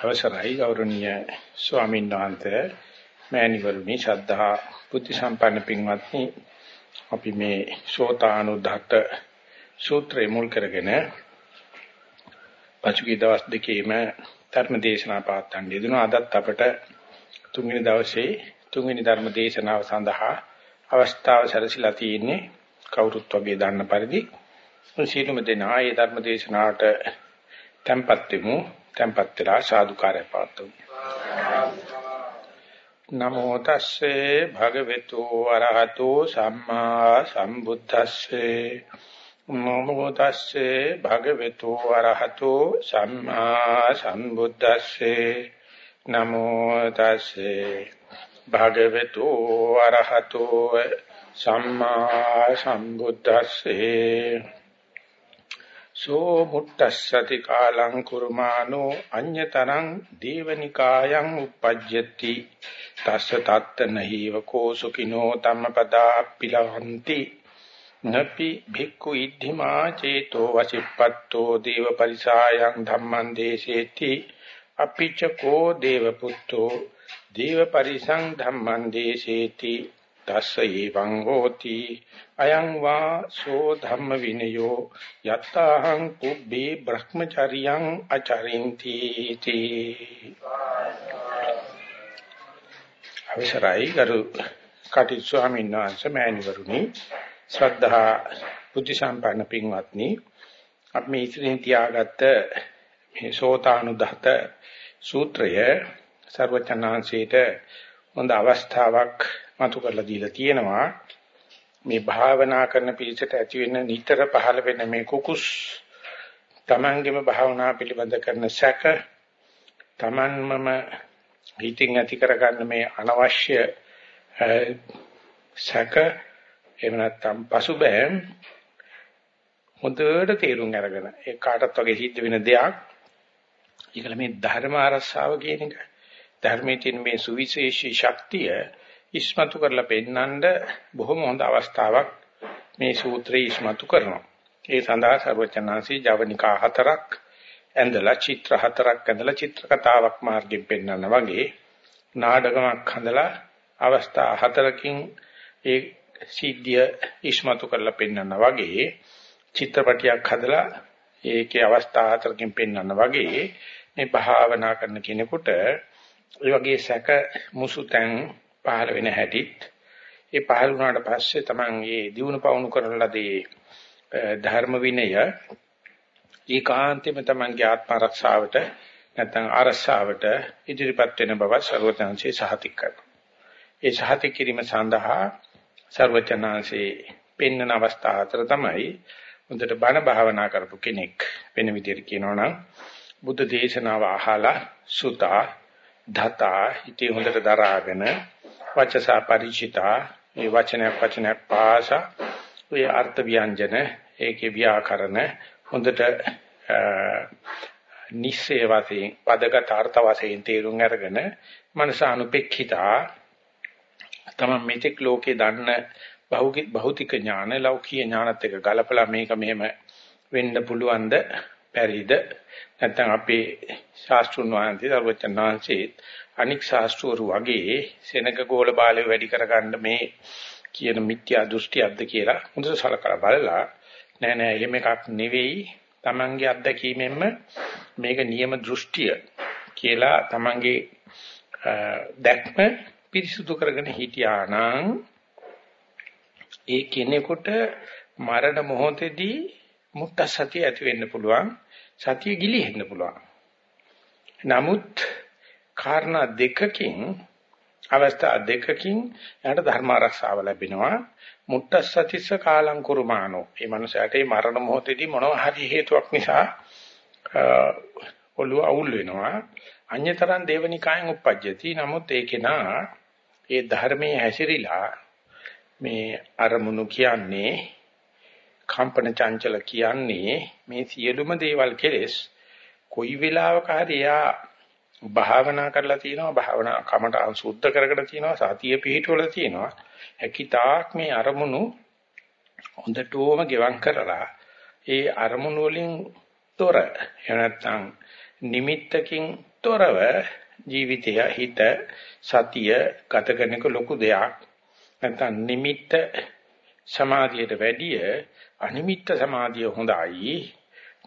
අවසරයි ගෞරවනීය ස්වාමීන් වහන්සේ මෑණිවරුනි ශ්‍රද්ධා බුද්ධ සම්පන්න පින්වත්නි. අපි මේ සෝතානුදහත සූත්‍රය මුල් කරගෙන පසුගිය දවස් දෙකේම ධර්ම දේශනා පාත්තන් යෙදුණා. අදත් අපට තුන්වෙනි දවසේ තුන්වෙනි ධර්ම දේශනාව සඳහා අවස්ථාව සැලසීලා තියෙන්නේ කවුරුත් වගේ දන්න පරිදි. සීලම දෙනා ඒ ධර්ම දේශනාවට tempත් වෙමු. Tempත් වෙලා සාදුකාරය පාත්තුමු නමෝ තස්සේ භගවතු වරහතෝ සම්මා සම්බුද්දස්සේ නමෝ තස්සේ භගවතු වරහතෝ සම්මා සම්බුද්දස්සේ නමෝ තස්සේ භගවතු වරහතෝ සම්මා සම්බුද්දස්සේ සෝ මුත්තස්සති කාලං කුර්මානෝ අඤ්‍යතරං දේවනිකායන් uppajjati තස්ස තත්ත නහිව කෝසුකිනෝ ධම්මපදා පිලවಂತಿ නපි භික්ඛු ඉද්ධිමා චේතෝ වසිප්පත්තෝ දේව පරිසායන් ධම්මං දේශේති අපිච කෝ දේව පුත්තෝ දේව පරිසං ධම්මං දේශේති තස්ස ඒවං හෝති। අයං වා සෝ ධම්ම විනයෝ। යත්තාහං පුබ්බේ බ්‍රහ්මචරියං අචරින්ති තී අවසරයි ගරු කටි ස්වාමීන් වහන්සේ මෑණිවරුනි ශ්‍රද්ධා බුද්ධ සම්පන්න පින්වත්නි අපි මේ ඉතින් තියාගත්ත මේ සෝතානුදහත සූත්‍රය ਸਰවචනාංශයේට හොඳ අවස්ථාවක් මතු කරලා දීලා තියෙනවා. මේ භාවනා කරන පිළිසෙට ඇති වෙන නිතර පහළ වෙන මේ කුකුස් තමන්ගේම භාවනා පිළිබඳ කරන සැක තමන්මම හිතින් ඇති කරගන්න මේ අනවශ්‍ය සැක එහෙම නැත්නම් පසුබෑම් හොඳට තේරුම් අරගෙන ඒ කාටත් වගේ සිද්ධ වෙන දෙයක්. ඒකල මේ ධර්ම අරසාව කියන එක ධර්මයේ තියෙන මේ සුවිශේෂී ශක්තිය ඉස්මතු කරලා පෙන්නඳ බොහොම හොඳ අවස්ථාවක් මේ සූත්‍රය ඉස්මතු කරනවා. ඒ සඳහා සර්වචනාසී ජවනිකා හතරක් ඇඳලා චිත්‍ර හතරක් ඇඳලා චිත්‍ර කතාවක් මාර්ගෙන් පෙන්වන්න වගේ නාටකමක් හදලා අවස්ථා හතරකින් ඒ සිද්ධිය ඉස්මතු කරලා පෙන්වන්න වගේ චිත්‍රපටියක් හදලා ඒකේ අවස්ථා හතරකින් පෙන්වන්න වගේ මේ භාවනා කරන කෙනෙකුට ඒ වගේ සැක මුසුතැන් පහළ වෙන හැටිත් ඒ පහළ වුණාට පස්සේ තමන්ගේ දිනුන පවුණු කරන ලදී ධර්ම විනය ඒකාන්තෙම තමන්ගේ ආත්ම ආරක්ෂාවට නැත්නම් ආරක්ෂාවට ඉදිරිපත් වෙන බව ਸਰවඥාන්සේ සහතික කරනවා. ඒ සහතික කිරීම සඳහා ਸਰවඥාන්සේ පෙන්වන අවස්ථා හතර තමයි හොඳට බණ භාවනා කරපු කෙනෙක් වෙන විදිහට කියනවා නම් බුද්ධ දේශනාව අහලා සුතා ධතා ඉති හොඳට දරාගෙන වචසා ಪರಿචිතා මේ වචනයක් වචනයක් පාසා ඔය අර්ථ ව්‍යංජන ඒකේ ව්‍යාකරණ හොඳට නිස්සේ වශයෙන් පදගත අර්ථ වශයෙන් තේරුම් අරගෙන මනස අනුපෙක්ඛිතා තම මෙතෙක් ලෝකේ දන්න භෞතික ඥාන ලෞකික ඥානත් එක්ක ගලපලා මේක මෙහෙම වෙන්න පුළුවන්ද? පැරිද. නැත්නම් අපේ ශාස්ත්‍රුන් වහන්සේ දරුවචන් වහන්සේ අනික් ශාස්ත්‍රවරු වගේ සෙනග ගෝල බාලය වැඩි කරගන්න මේ කියන මිත්‍යා දෘෂ්ටියක්ද කියලා හොඳට සලකලා බලලා නෑ නෑ එහෙම එකක් නෙවෙයි. Tamange අත්දැකීමෙන්ම මේක නියම දෘෂ්ටිය කියලා Tamange දැක්ම පිරිසුදු කරගෙන හිටියා නම් ඒ කෙනෙකුට මරණ මොහොතේදී මුත්ත සතිය ඇති වෙන්න පුළුවන්. සතිය ගිලිහෙන්න පුළුවන්. නමුත් කාරණා දෙකකින් අවස්ථා දෙකකින් එයාට ධර්ම ආරක්ෂාව ලැබෙනවා. මුත්තස්සතිස්ස කාලං කුරුමානෝ. මේ මනුස්සයාට මේ මරණ මොහොතේදී මොනවා හරි හේතුවක් නිසා ඔළුව අවුල් වෙනවා. අඤ්‍යතරන් දේවනිකායෙන් උපජ්ජති. නමුත් ඒකේනා ඒ ධර්මයේ හැසිරීලා මේ අරමුණු කියන්නේ කම්පන චංචල කියන්නේ මේ සියලුම දේවල් කෙලෙස් කොයි වෙලාවක හරි එයා භාවනා කරලා තියෙනවා භාවනා කමට සුද්ධ කරගෙන තියෙනවා සතිය පිහිටවල තියෙනවා හැකිතාක් මේ අරමුණු හොඳටම ගෙවම් කරලා ඒ අරමුණු වලින් තොර එහෙම නැත්නම් නිමිත්තකින් තොරව ජීවිතය හිත සතිය ගත කරනක ලොකු දෙයක්. නැත්නම් නිමිත්ත සමාධියට වැඩිය අනිමිත්ත සමාධිය හොඳයි.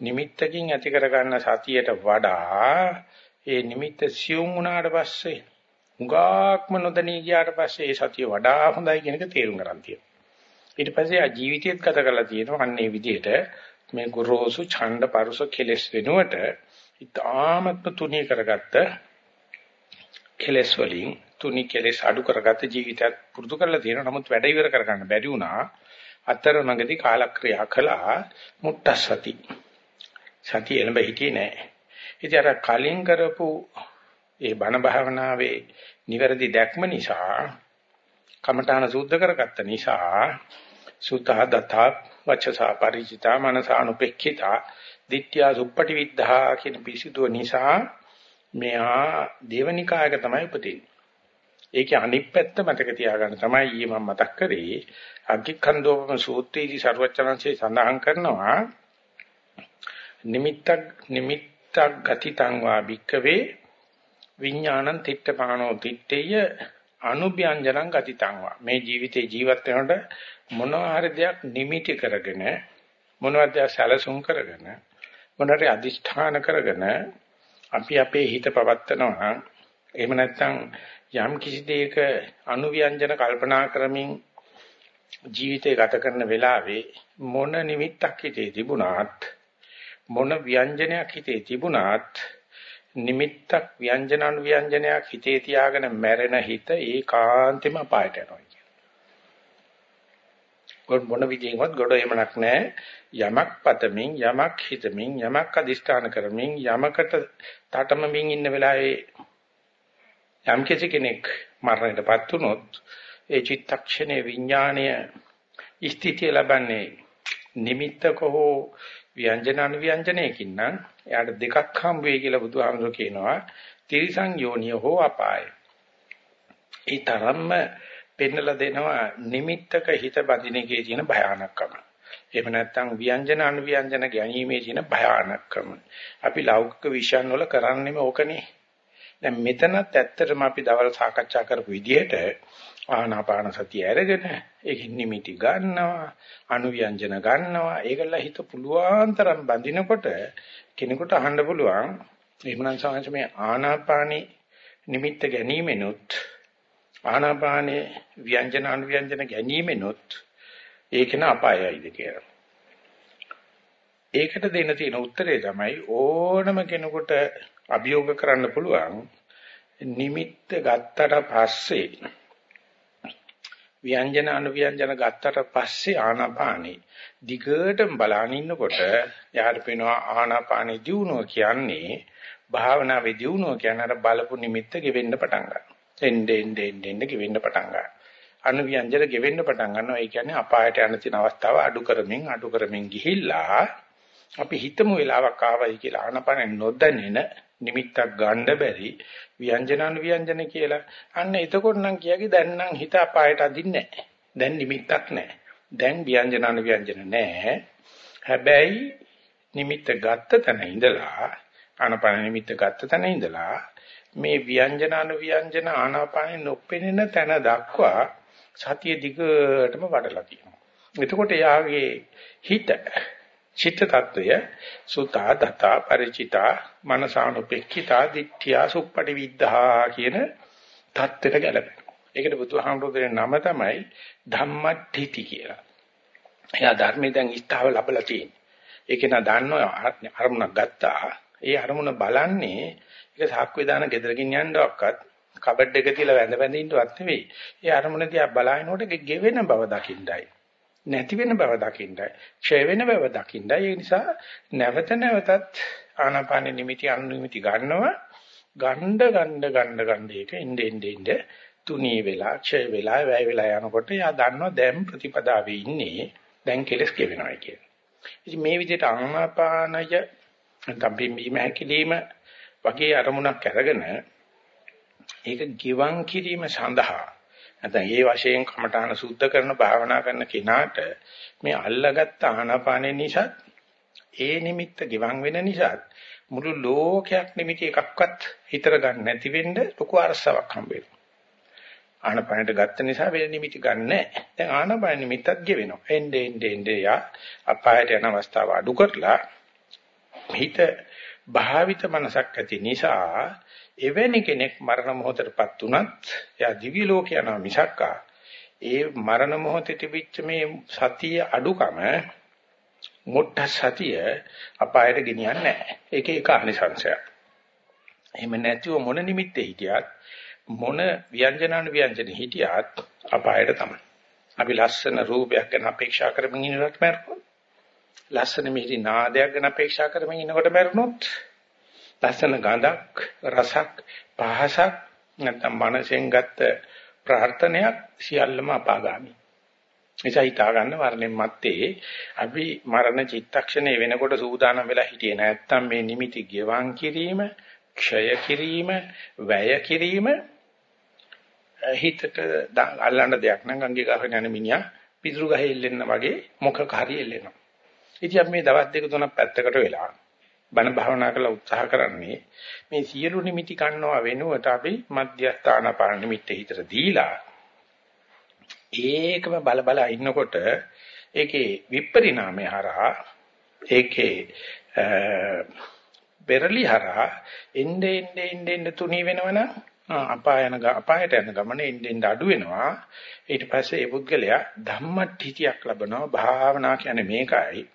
නිමිත්තකින් ඇති කරගන්න සතියට වඩා ඒ නිමිත්ත සියුම් වුණාට පස්සේ උගාක්ම නොදැනී ගියාට පස්සේ ඒ සතිය වඩා හොඳයි කියන එක තේරුම් ගන්න තියෙනවා. ඊට පස්සේ ආ ජීවිතයත් ගත කරලා තියෙනවා අන්නේ විදිහට මේ ගොරෝසු ඡණ්ඩ පරුස කෙලස් වෙනුවට ඊටාමත්ම තුනී කරගත්ත කෙලස් වලින් තුනි කෙලස් අඩු කරගත්ත ජීවිතයක් පුරුදු කරලා තියෙනවා. නමුත් වැඩ ඉවර කරගන්න බැරි වුණා. අතරමඟදී කාලක්‍රියා කළා මුට්ටසති. සතිය එළඹ හිටියේ නෑ. ඉතින් අර කලින් කරපු ඒ බණ භාවනාවේ නිවැරදි දැක්ම නිසා කමඨාන සූද්ධ කරගත්ත නිසා සුතා දතා වචසා ಪರಿචිතා මනසානුපෙක්ඛිතා ditthiya suppati viddha කියන පිසිදුව නිසා මෙහා දේවනිකායක තමයි උපදින්නේ. ඒකේ අනිත් පැත්ත මතක තියාගන්න තමයි ඊයේ මම මතක් කරේ. අග්ගිකන්දෝපම සූත්‍රයේදී ਸਰවචනංශේ සඳහන් කරනවා නිමිත්තක් නිමිත්තක් ගතිතං වා භික්කවේ විඥානං තිට්ඨපානෝ තිට්ඨේය අනුභ්‍යංජනං ගතිතං වා මේ ජීවිතේ ජීවත් වෙනකොට මොනවා හරි දෙයක් නිමිටි කරගෙන මොනවද සැලසුම් කරගෙන මොනවාට අදිෂ්ඨාන කරගෙන අපි අපේ හිත පවත්නවා එහෙම නැත්නම් යම් කිසි දෙයක අනුව්‍යංජන කල්පනා කරමින් ජීවිතය ගත කරන වෙලාවේ මොන නිමිත්තක් හිතේ තිබුණාත් මොන ව්‍යංජනයක් හිතේ තිබුණාත් නිමිත්තක් ව්‍යංජන අනුව්‍යංජනයක් හිතේ තියාගෙන මැරෙන හිත ඒකාන්තෙම අපායට යනවා කියන්නේ. මොන විදිහෙන්වත් ගොඩ එමනක් නැහැ. යමක් පතමින් යමක් හිතමින් යමක් අදිෂ්ඨාන කරමින් යමකට තටමමින් ඉන්න වෙලාවේ යම් කෙනෙක් මරණයටපත් වුනොත් ඒ චිත්තක්ෂණේ විඥාණය ස්ථිතිය ලබන්නේ නිමිත්තක හෝ ව්‍යංජන අනුව්‍යංජනයකින් නම් එයාට දෙකක් හම් වෙයි කියලා බුදුහාමුදුරු කියනවා තිරිසං යෝනිය හෝ අපාය. ඒ තරම්ම පෙන්නලා දෙනවා නිමිත්තක හිත බඳින එකේ තියෙන භයානකම. එහෙම නැත්නම් ව්‍යංජන අනුව්‍යංජන ගැනීමේ තියෙන භයානකම. අපි ලෞකික විෂයන් වල කරන්නේම ඕකනේ. දැන් මෙතනත් ඇත්තටම අපි දවල් සාකච්ඡා කරපු විදිහට ආනාපාන සතිය අරගෙන ඒකෙන් නිමිටි ගන්නවා අනුව්‍යංජන ගන්නවා ඒකල හිත පුළුවන් තරම් බඳිනකොට කෙනෙකුට අහන්න පුළුවන් එහෙමනම් සාංශ මේ ආනාපානි නිමිත්ත ගැනීමෙනුත් ආනාපානේ ව්‍යංජන අනුව්‍යංජන ගැනීමෙනුත් ඒකන අපායයිද කියලා. ඒකට දෙන්න තියෙන උත්තරේ තමයි ඕනම කෙනෙකුට අභියෝග කරන්න පුළුවන් නිමිත්ත ගත්තට පස්සේ ව්‍යංජන අනුව්‍යංජන ගත්තට පස්සේ ආනාපානෙ දිගටම බලාගෙන ඉන්නකොට යාට පේනවා ආනාපානෙ දියුණුව කියන්නේ භාවනාවේ දියුණුව කියන්නේ අර බලපු නිමිත්ත ගෙවෙන්න පටන් ගන්නවා. එන්නේ එන්නේ එන්නේ ගෙවෙන්න පටන් ගන්නවා. අනුව්‍යංජන ගෙවෙන්න පටන් ගන්නවා. ඒ කියන්නේ අපායට යන තියෙන අවස්ථාව අඩු කරමින් අඩු කරමින් ගිහිල්ලා අපි හිතමු වෙලාවක් ආවයි කියලා ආනාපානෙ නොදැනෙන නිමිත්තක් ගන්න බැරි ව්‍යංජනන ව්‍යංජන කියලා. අන්න එතකොට නම් කියකි දැන් නම් හිත අපායට අදින්නේ නැහැ. දැන් නිමිත්තක් නැහැ. දැන් ව්‍යංජනන ව්‍යංජන නැහැ. හැබැයි නිමිත්ත ගත්ත තැන ඉඳලා ආනාපාන නිමිත්ත ගත්ත තැන ඉඳලා මේ ව්‍යංජනන ව්‍යංජන ආනාපානෙ නොපෙනෙන තැන දක්වා සතිය දිගටම වඩලා තියෙනවා. එතකොට යාගේ හිත චිත්ත తত্ত্বය සුතා දතා ಪರಿචිතා මනසානුපෙක්ඛිතා දිට්ඨියා සුප්පටි විද්ධා කියන தත්ත්වයට ගැලපෙනවා. ඒකට බුදුහාමුදුරේ නම තමයි ධම්මට්ඨಿತಿ කියලා. එයා ධර්මයෙන් දැන් ඉස්තාව ලැබලා තියෙන්නේ. ඒක නා දන්නවා අරමුණක් ගත්තා. ඒ අරමුණ බලන්නේ ඒක සාක්කුවේ දාන ගෙදරකින් යන්නවක්වත් කබඩ් එක තියලා වැඳ වැඳ ඉන්නවත් නෙවෙයි. ඒ අරමුණ දිහා බලනකොට ගෙවෙන බව දකින්නයි. නැති වෙන බව දකින්නයි ක්ෂය වෙන බව දකින්නයි ඒ නිසා නැවත නැවතත් ආනාපාන නිමිති අනුනිමිති ගන්නවා ගණ්ඩ ගණ්ඩ ගණ්ඩ ගණ්ඩ එක ඉnde ඉnde ඉnde තුනී වෙලා ක්ෂය වෙලා වැය වෙලා යනකොට යා දන්නවා දැන් ප්‍රතිපදාවේ ඉන්නේ දැන් කෙලස් කෙවෙනවා කියන. ඉතින් මේ විදිහට ආනාපානය නැත්නම් බිම්බීම හැකිලිම වගේ අරමුණක් අරගෙන ඒක ගිවන් කිරීම සඳහා නැත්නම් ඒ වශයෙන් කමඨාන සුද්ධ කරන භාවනා කරන කෙනාට මේ අල්ලගත්ත ආනාපානෙ නිසා ඒ නිමිත්ත ගිවන් වෙන නිසා මුළු ලෝකයක් නිමිති එකක්වත් හිතර ගන්න නැති වෙන්න ලොකු අරසාවක් හම්බ වෙනවා. ආනපනට ගත්ත නිසා වෙන නිමිති ගන්න නැහැ. දැන් ආනපන නිමිත්තත් ගෙවෙනවා. එnde ende ende යා අපායට යන අවස්ථාව අඩු කරලා හිත භාවිත මනසක් ඇති නිසා එවැනි කෙනෙක් මරණ මොහොතටපත් උනත් එයා දිවි ලෝක යනවා මිසක්කා ඒ මරණ මොහොතේ තිබිච්ච මේ සතිය අඩුකම මොට්ට සතිය අපායට ගෙනියන්නේ නැහැ. ඒකේ එක අනිසංශයක්. එහෙම නැතිව මොන නිමිත්තේ හිටියත් මොන ව්‍යංජනන ව්‍යංජන හිටියත් අපායට තමයි. අපි ලස්සන රූපයක් ගැන අපේක්ෂා කරමින් ඉන්නකොට මැරුණොත් ලස්සන මිහිරි නාදයක් ගැන අපේක්ෂා කරමින් ඉන්නකොට මැරුණොත් ලස්සන ගඳක් රසක් පහසක් නැත්නම් මනසෙන් ගත්ත ප්‍රාර්ථනයක් සියල්ලම අපාගාමි. නිසා හිතා ගන්න මරණයන් මැත්තේ අපි මරණ චිත්තක්ෂණේ වෙනකොට සූදානම් වෙලා හිටියේ නැත්නම් මේ නිමිති ගෙවන් කිරීම, ක්ෂය කිරීම, වැය කිරීම හිතට අල්ලන්න දෙයක් නම් ගංගේ ගහගෙන යන මිනිහා පිටුරු ගහේ එල්ලෙන්න වගේ මොකක හරි එල්ලෙනවා. ඉතින් අපි මේ දවස් දෙක තුනක් පැත්තකට වෙලා බණ භාවනා කරලා උත්සාහ කරන්නේ මේ සියලු නිමිති කන්නවා වෙනුවට අපි මධ්‍යස්ථාන පාන නිමිත්ත හිතට දීලා ඒකම බල බල ඉන්නකොට ඒකේ විපරිණාමය හරහා ඒකේ පෙරලි හරහා එnde ende ende ende තුනී වෙනවනම් අපායන අපායට යන ගමන එnde ende අඩු වෙනවා. ඊට පස්සේ ඒ පුද්ගලයා ධම්මටිතියක් ලබනවා. භාවනා කියන්නේ මේකයි.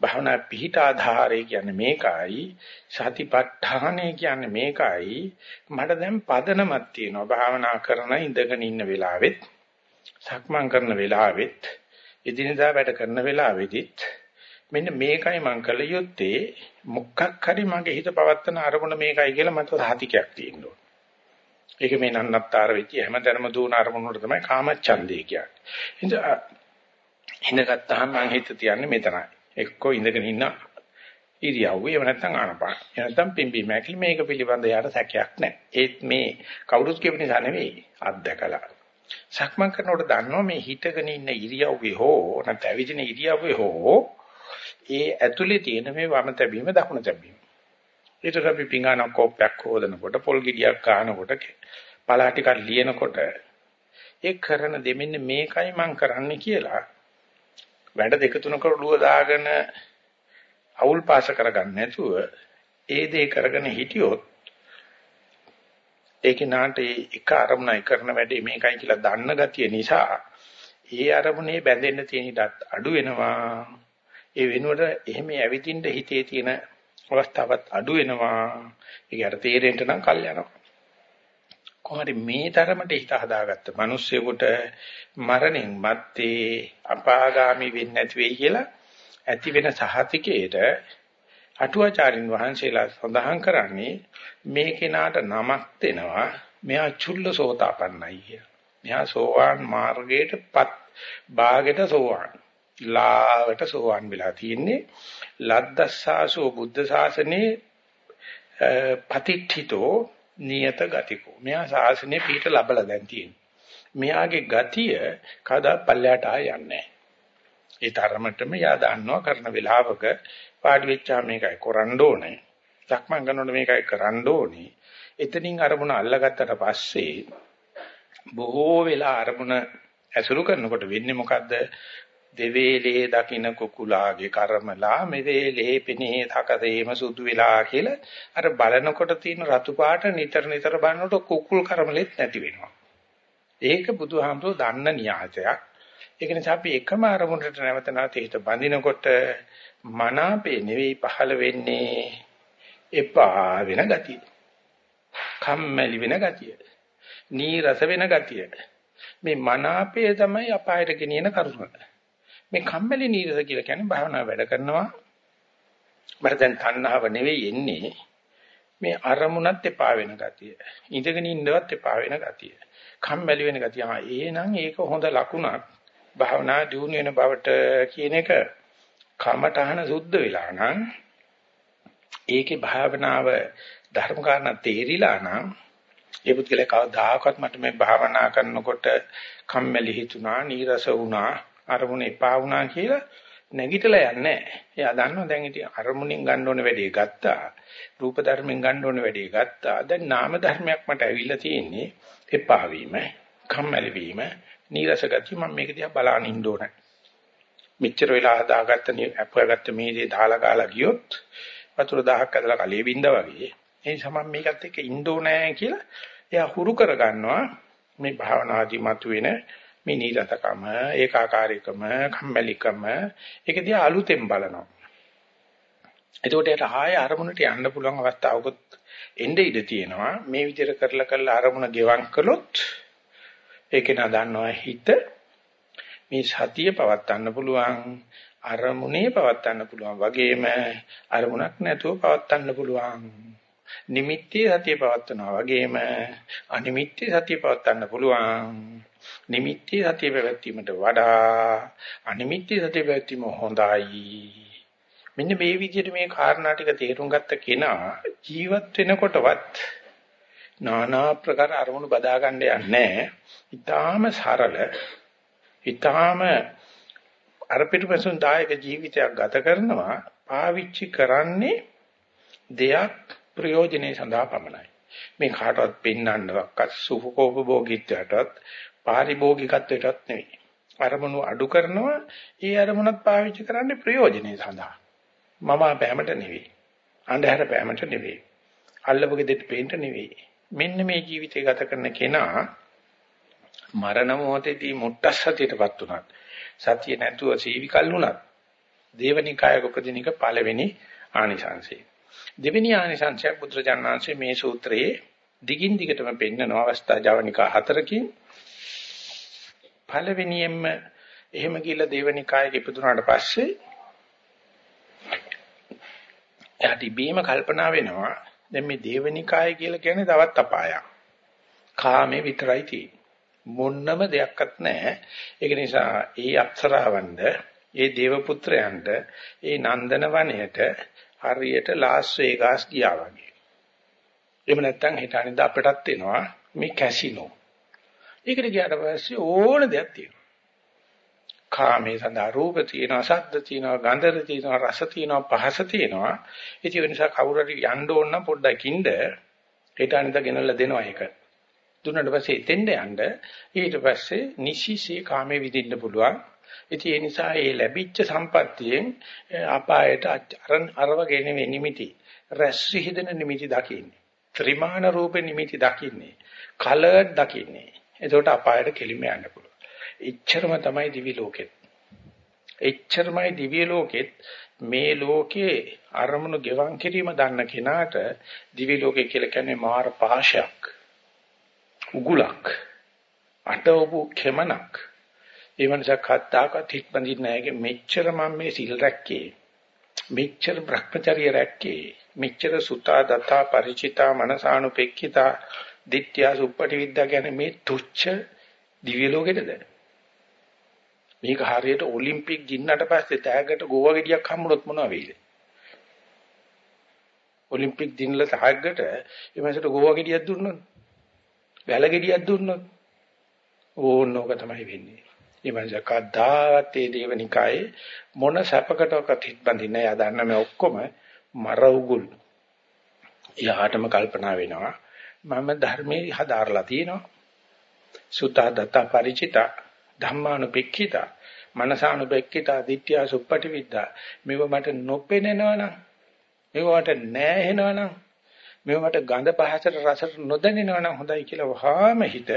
භාවනා පිහිට ආධාරය කියන්නේ මේකයි සතිපට්ඨානය කියන්නේ මේකයි මට දැන් පදනමක් තියෙනවා භාවනා කරන ඉඳගෙන ඉන්න වෙලාවෙත් සක්මන් කරන වෙලාවෙත් එදිනදා වැඩ කරන වෙලාවෙදිත් මෙන්න මේකයි මම කළ යුත්තේ මොකක් හරි මගේ හිත පවත්තන අරමුණ මේකයි කියලා මට සාතිකයක් තියෙන්න ඕන. ඒක මේ නන්නත්තර වෙච්ච හැමතැනම දුවන අරමුණ වල තමයි කාමච්ඡන්දේ කියන්නේ. ඉඳගත්තාම මං හිත තියන්නේ මෙතනයි. එක්කෝ ඉඳගෙන ඉන්න ඉරියව්වේ එහෙම නැත්නම් ආනපාන. එහෙම නැත්නම් පිම්බි මැකිලි මේක පිළිබඳ යාට සැකයක් නැහැ. ඒත් මේ කවුරුත් කියපු නිසා නෙවෙයි අත්දකලා. සක්මන් කරනකොට දන්නවා මේ හිතගෙන ඉන්න ඉරියව්වේ හෝ නැත්නම් ඇවිදින ඉරියව්වේ හෝ ඒ ඇතුලේ තියෙන මේ වම තැබීම දකුණ තැබීම. ඊට අපි පිඟාන කෝප්පයක් හොදනකොට පොල් ගෙඩියක් ගන්නකොට පලා ටිකක් ලියනකොට ඒ කරන දෙමින් මේකයි මම කරන්න කියලා වැඩ දෙක තුනක ඔළුව දාගෙන අවුල් පාස කරගන්න නැතුව ඒ දේ කරගෙන හිටියොත් ඒක නාට එක අරමුණයි කරන වැඩේ මේකයි කියලා දන්න ගතිය නිසා ඒ අරමුණේ බැඳෙන්න තියෙන ඉඩත් අඩු වෙනවා. ඒ වෙනුවට එහෙම ඇවිදින්න හිතේ තියෙන අවස්ථාවත් අඩු වෙනවා. ඒක අර තේරෙන්න නම් කල් යනවා. කොහොමද මේ තරමට හිත හදාගත්ත මිනිස්සුෙකුට මරණින් මත්තේ අපාගාමි වෙන්නේ නැති වෙයි කියලා ඇති වෙන සහතිකයේට අටුවාචාරින් වහන්සේලා සඳහන් කරන්නේ මේ කෙනාට නමක් දෙනවා මෙයා චුල්ලසෝතාපන්නයි කිය. මෙයා සෝවාන් මාර්ගයටපත් භාගයට සෝවාන්. ලාවට සෝවාන් වෙලා තියෙන්නේ ලද්දස්සාසෝ බුද්ධ ශාසනේ පතිට්ඨිතෝ නියත ගතිකෝ. මෙයා ශාසනය පිට ලබලා දැන් තියෙනවා. මෙයාගේ ගතිය කදා පල්ලයට ආයන්නේ ඒ තරමටම යා දන්නවා කරන වෙලාවක පාඩි වෙච්චා මේකයි කරන්න ඕනේ. සක්මන් කරනකොට මේකයි කරන්න ඕනේ. එතනින් අරමුණ අල්ලගත්තට පස්සේ බොහෝ වෙලා අරමුණ ඇසුරු කරනකොට වෙන්නේ මොකද්ද? දෙවේලේ දකින්න කුකුලාගේ කර්මලා මෙවේලේ පෙනේ තකදේම සුදු වෙලා කියලා අර බලනකොට තියෙන රතු පාට නිතර නිතර බලනකොට කුකුල් කර්මලෙත් නැති වෙනවා. ඒක බුදුහාමුදුරෝ දන්න න්‍යායයක්. ඒක නිසා අපි එකම අරමුණට නැවත නැවත හිත බඳිනකොට මනාපේ නෙවෙයි පහළ වෙන්නේ එපා වෙන ගතිය. කම්මැලි වෙන ගතිය. නීරස වෙන ගතිය. මේ මනාපය තමයි අපායට ගෙනියන කරුණ. මේ කම්මැලි නීරස කියලා කියන්නේ භාවනා වැඩ කරනවා. මට දැන් තණ්හාව නෙවෙයි එන්නේ. මේ අරමුණත් එපා වෙන ගතිය. ඉඳගෙන ඉන්නවත් එපා වෙන ගතිය. කම්මැලි වෙන ගතිය. ආ එහෙනම් ඒක හොඳ ලකුණක්. භාවනා දියුණු වෙන බවට කියන එක කමඨහන සුද්ධ වෙලා නම් ඒකේ භාවනාව ධර්ම කාරණා තේරිලා නම් ඒ පුද්ගලයා කවදාකවත් මට මේ භාවනා කරනකොට කම්මැලි හිතුණා, නීරස වුණා, අරමුණ එපා වුණා කියලා නැගිටලා යන්නේ නැහැ. එයා දන්නවා දැන් ඉතින් අරමුණෙන් ගන්න ඕන වැඩේ ගත්තා. රූප ධර්මෙන් ගන්න ඕන වැඩේ ගත්තා. දැන් නාම ධර්මයක් මට ඇවිල්ලා තියෙන්නේ. එපා වීම, කම්මැලි වීම, නීරස ගතිය මම මේක දිහා බලාගෙන ඉන්න ඕනේ. මෙච්චර වෙලා හදාගත්ත අපගත්ත මේ දේ දාලා ගාලා ගියොත් වතුර දහහක් ඇදලා කලේ බින්දා වගේ. ඒ නිසා මම මේකත් එක්ක ඉන්න ඕනේ කියලා එයා හුරු කර ගන්නවා මේ භාවනාදී මතුවෙන මේ නීරතකම, ඒකාකාරීකම, කම්මැලිකම ඒක දිහා අලුතෙන් බලනවා. එතකොට යට ආය අරමුණට යන්න පුළුවන් අවස්ථාවකුත් එnde ඉඳ තියෙනවා. මේ විදිහට කරලා කරලා අරමුණ ගෙවම් කළොත් ඒක නා දන්නවා හිත. මේ සතිය පවත්වන්න පුළුවන් අරමුණේ පවත්වන්න පුළුවන්. වගේම අරමුණක් නැතුව පවත්වන්න පුළුවන්. නිමිත්තේ සතිය පවත්වනවා. වගේම අනිමිත්තේ සතිය පවත්වන්න පුළුවන්. නිමිත්තේ සතිය පැවැත්වීමට වඩා අනිමිත්තේ සතිය පැවැත්වීම හොඳයි. මෙන්න මේ විදිහට මේ කාරණා ටික තේරුම් ගත්ත කෙනා ජීවත් වෙනකොටවත් নানা ප්‍රකාර අරමුණු බදා ගන්න යන්නේ ඊටාම සරල ඊටාම අර පිටුපසුන් දායක ජීවිතයක් ගත කරනවා පාවිච්චි කරන්නේ දෙයක් ප්‍රයෝජනේ සඳහා පමණයි. මේ කාටවත් පෙන්වන්නවත් සුඛෝපභෝගීත්වයටවත් පාරිභෝගිකත්වයටවත් නෙවෙයි. අරමුණු අඩු කරනවා ඒ අරමුණත් පාවිච්චි කරන්නේ ප්‍රයෝජනේ සඳහා. මම බෑමට නෙවෙයි. අන්ධහර බෑමට නෙවෙයි. අල්ලපු ගෙදෙට පේන්න නෙවෙයි. මෙන්න මේ ජීවිතය ගත කරන කෙනා මරණ මොහොතේදී මුට්ටස්සතියටපත් උනත් සතිය නැතුව සීවිකල් උනත් දේවනිකායක උපදිනික පළවෙනි ආනිසංසය. දෙවෙනි ආනිසංසය බුද්ධජානනාංශයේ මේ සූත්‍රයේ දිගින් දිගටම පෙන්වන අවස්ථා ජවනිකා හතරකින් පළවෙනියෙන්ම එහෙම කියලා දේවනිකායක ඉපදුනාට පස්සේ එයාට බීම කල්පනා වෙනවා දැන් මේ දේවනිකාය කියලා කියන්නේ තවත් අපායක්. කාමේ විතරයි තියෙන්නේ. මොන්නම දෙයක්වත් නැහැ. ඒක නිසා ඒ අප්සරාවන්ද, ඒ දේව පුත්‍රයන්ට, ඒ නන්දන වනයේට හරියට ලාස් වේගාස් ගියා වගේ. එහෙම නැත්නම් හිතානින්ද අපටත් එනවා මේ කැසිනෝ. ඒකට ගියාට පස්සේ ඕන දෙයක් තියෙනවා. කාමයේ සඳහා රූප තියෙනවා, ශබ්ද තියෙනවා, ගන්ධ තියෙනවා, රස තියෙනවා, පහස තියෙනවා. ඉතින් ඒ නිසා කවුරු හරි යන්න ඕන නම් පොඩ්ඩක් ඉන්න හිතානින්ද ගෙනල්ලා දෙනවා ඒක. දුන්නාට පස්සේ එතෙන්ද යන්න ඊට පස්සේ නිසිසේ කාමේ විඳින්න පුළුවන්. ඉතින් ඒ නිසා මේ ලැබිච්ච සම්පත්තියෙන් අපායට අරව ගෙනෙමි නිමිති. රැස් විහිදෙන නිමිති දකින්නේ. ත්‍රිමාන රූප නිමිති දකින්නේ. කලර්ඩ් දකින්නේ. එතකොට අපායට කෙලිම යන්න පුළුවන්. එච්චරම තමයි දිවි ලෝකෙත්. එච්චරමයි දිව්‍ය ලෝකෙත් මේ ලෝකේ අරමුණු ගෙවන් කිරීම දන්න කෙනාට දිවි ලෝකේ කියලා කියන්නේ මාර පාශයක්. උගුලක් අටවපු කෙමනක් ඒ මනසක් හත්තාකත් හිට බඳින්න නැගේ මෙච්චර මම මේ සිල් රැක්කේ මෙච්චර භ්‍රමචර්ය රැක්කේ මෙච්චර සුතා දතා ಪರಿචිතා මනසානුපෙක්ඛිතා දිට්ඨිය සුප්පටි විද්‍යා කියන්නේ මේ තුච්ච දිව්‍ය ලෝකෙටද මේක හරියට ඔලිම්පික් ගින්නට පස්සේ තෑග්ගට ගෝවා ගෙඩියක් හම්බුනොත් මොනවා වෙයිද ඔලිම්පික් දිනල තෑග්ගට එමසට ගෝවා ගෙඩියක් දුන්නොත් වැල ගෙඩියක් දුන්නොත් ඕනෝක තමයි වෙන්නේ. මේ මනස කද්දාවත් ඒ දේවනිකායේ මොන සැපකටවත් හිට බඳින්නේ නැහැ. දන්න මේ ඔක්කොම මර උගුල්. යාටම කල්පනා වෙනවා. මම ධර්මයේ හදාarලා තියෙනවා. සුතා දත්ත ಪರಿචිත ධම්මානුපෙක්ඛිත මනසානුපෙක්ඛිත දිට්ඨිය සුප්පටි විද්දා මේව මට නොපෙනෙනවනම් මේව මට නැහැ මේව මට ගඳ පහසට රසට නොදැනෙනවා නම් හොඳයි කියලා වහාම හිත